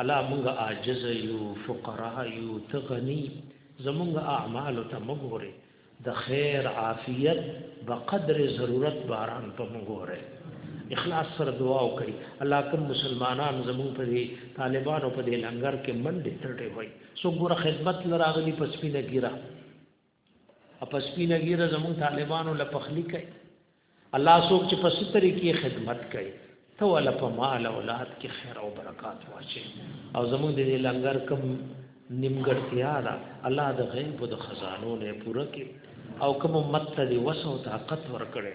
الله مونږه عاجز یو فقرا یو ته غنی زمونږه اعمال ته مګوره د خیر عافیت په قدر ضرورت باران په مګوره اخلاص سره دعا وکړي الله کوم مسلمانان زمون په دې طالبانو په دې لنګر کې منډه تړي وای سو ګوره خدمت لراغلی پسپینه ګیره په سپینه ګیره زمون طالبانو له پخلی کوي الله څوک چې په ستري کې خدمت کوي ته ولا په مال اولاد کې خیر او برکات واچي او زمون د لنګر کم نیمګړتیا ده الله د غیب د خزانو نه پوره کې او کوم امت ته دی وسو طاقت ورکړي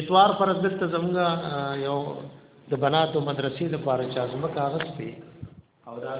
اتوار پر ورځ ته زمونږه یو د بناتو مدرسې د پاره چا زمکه غسپې او دا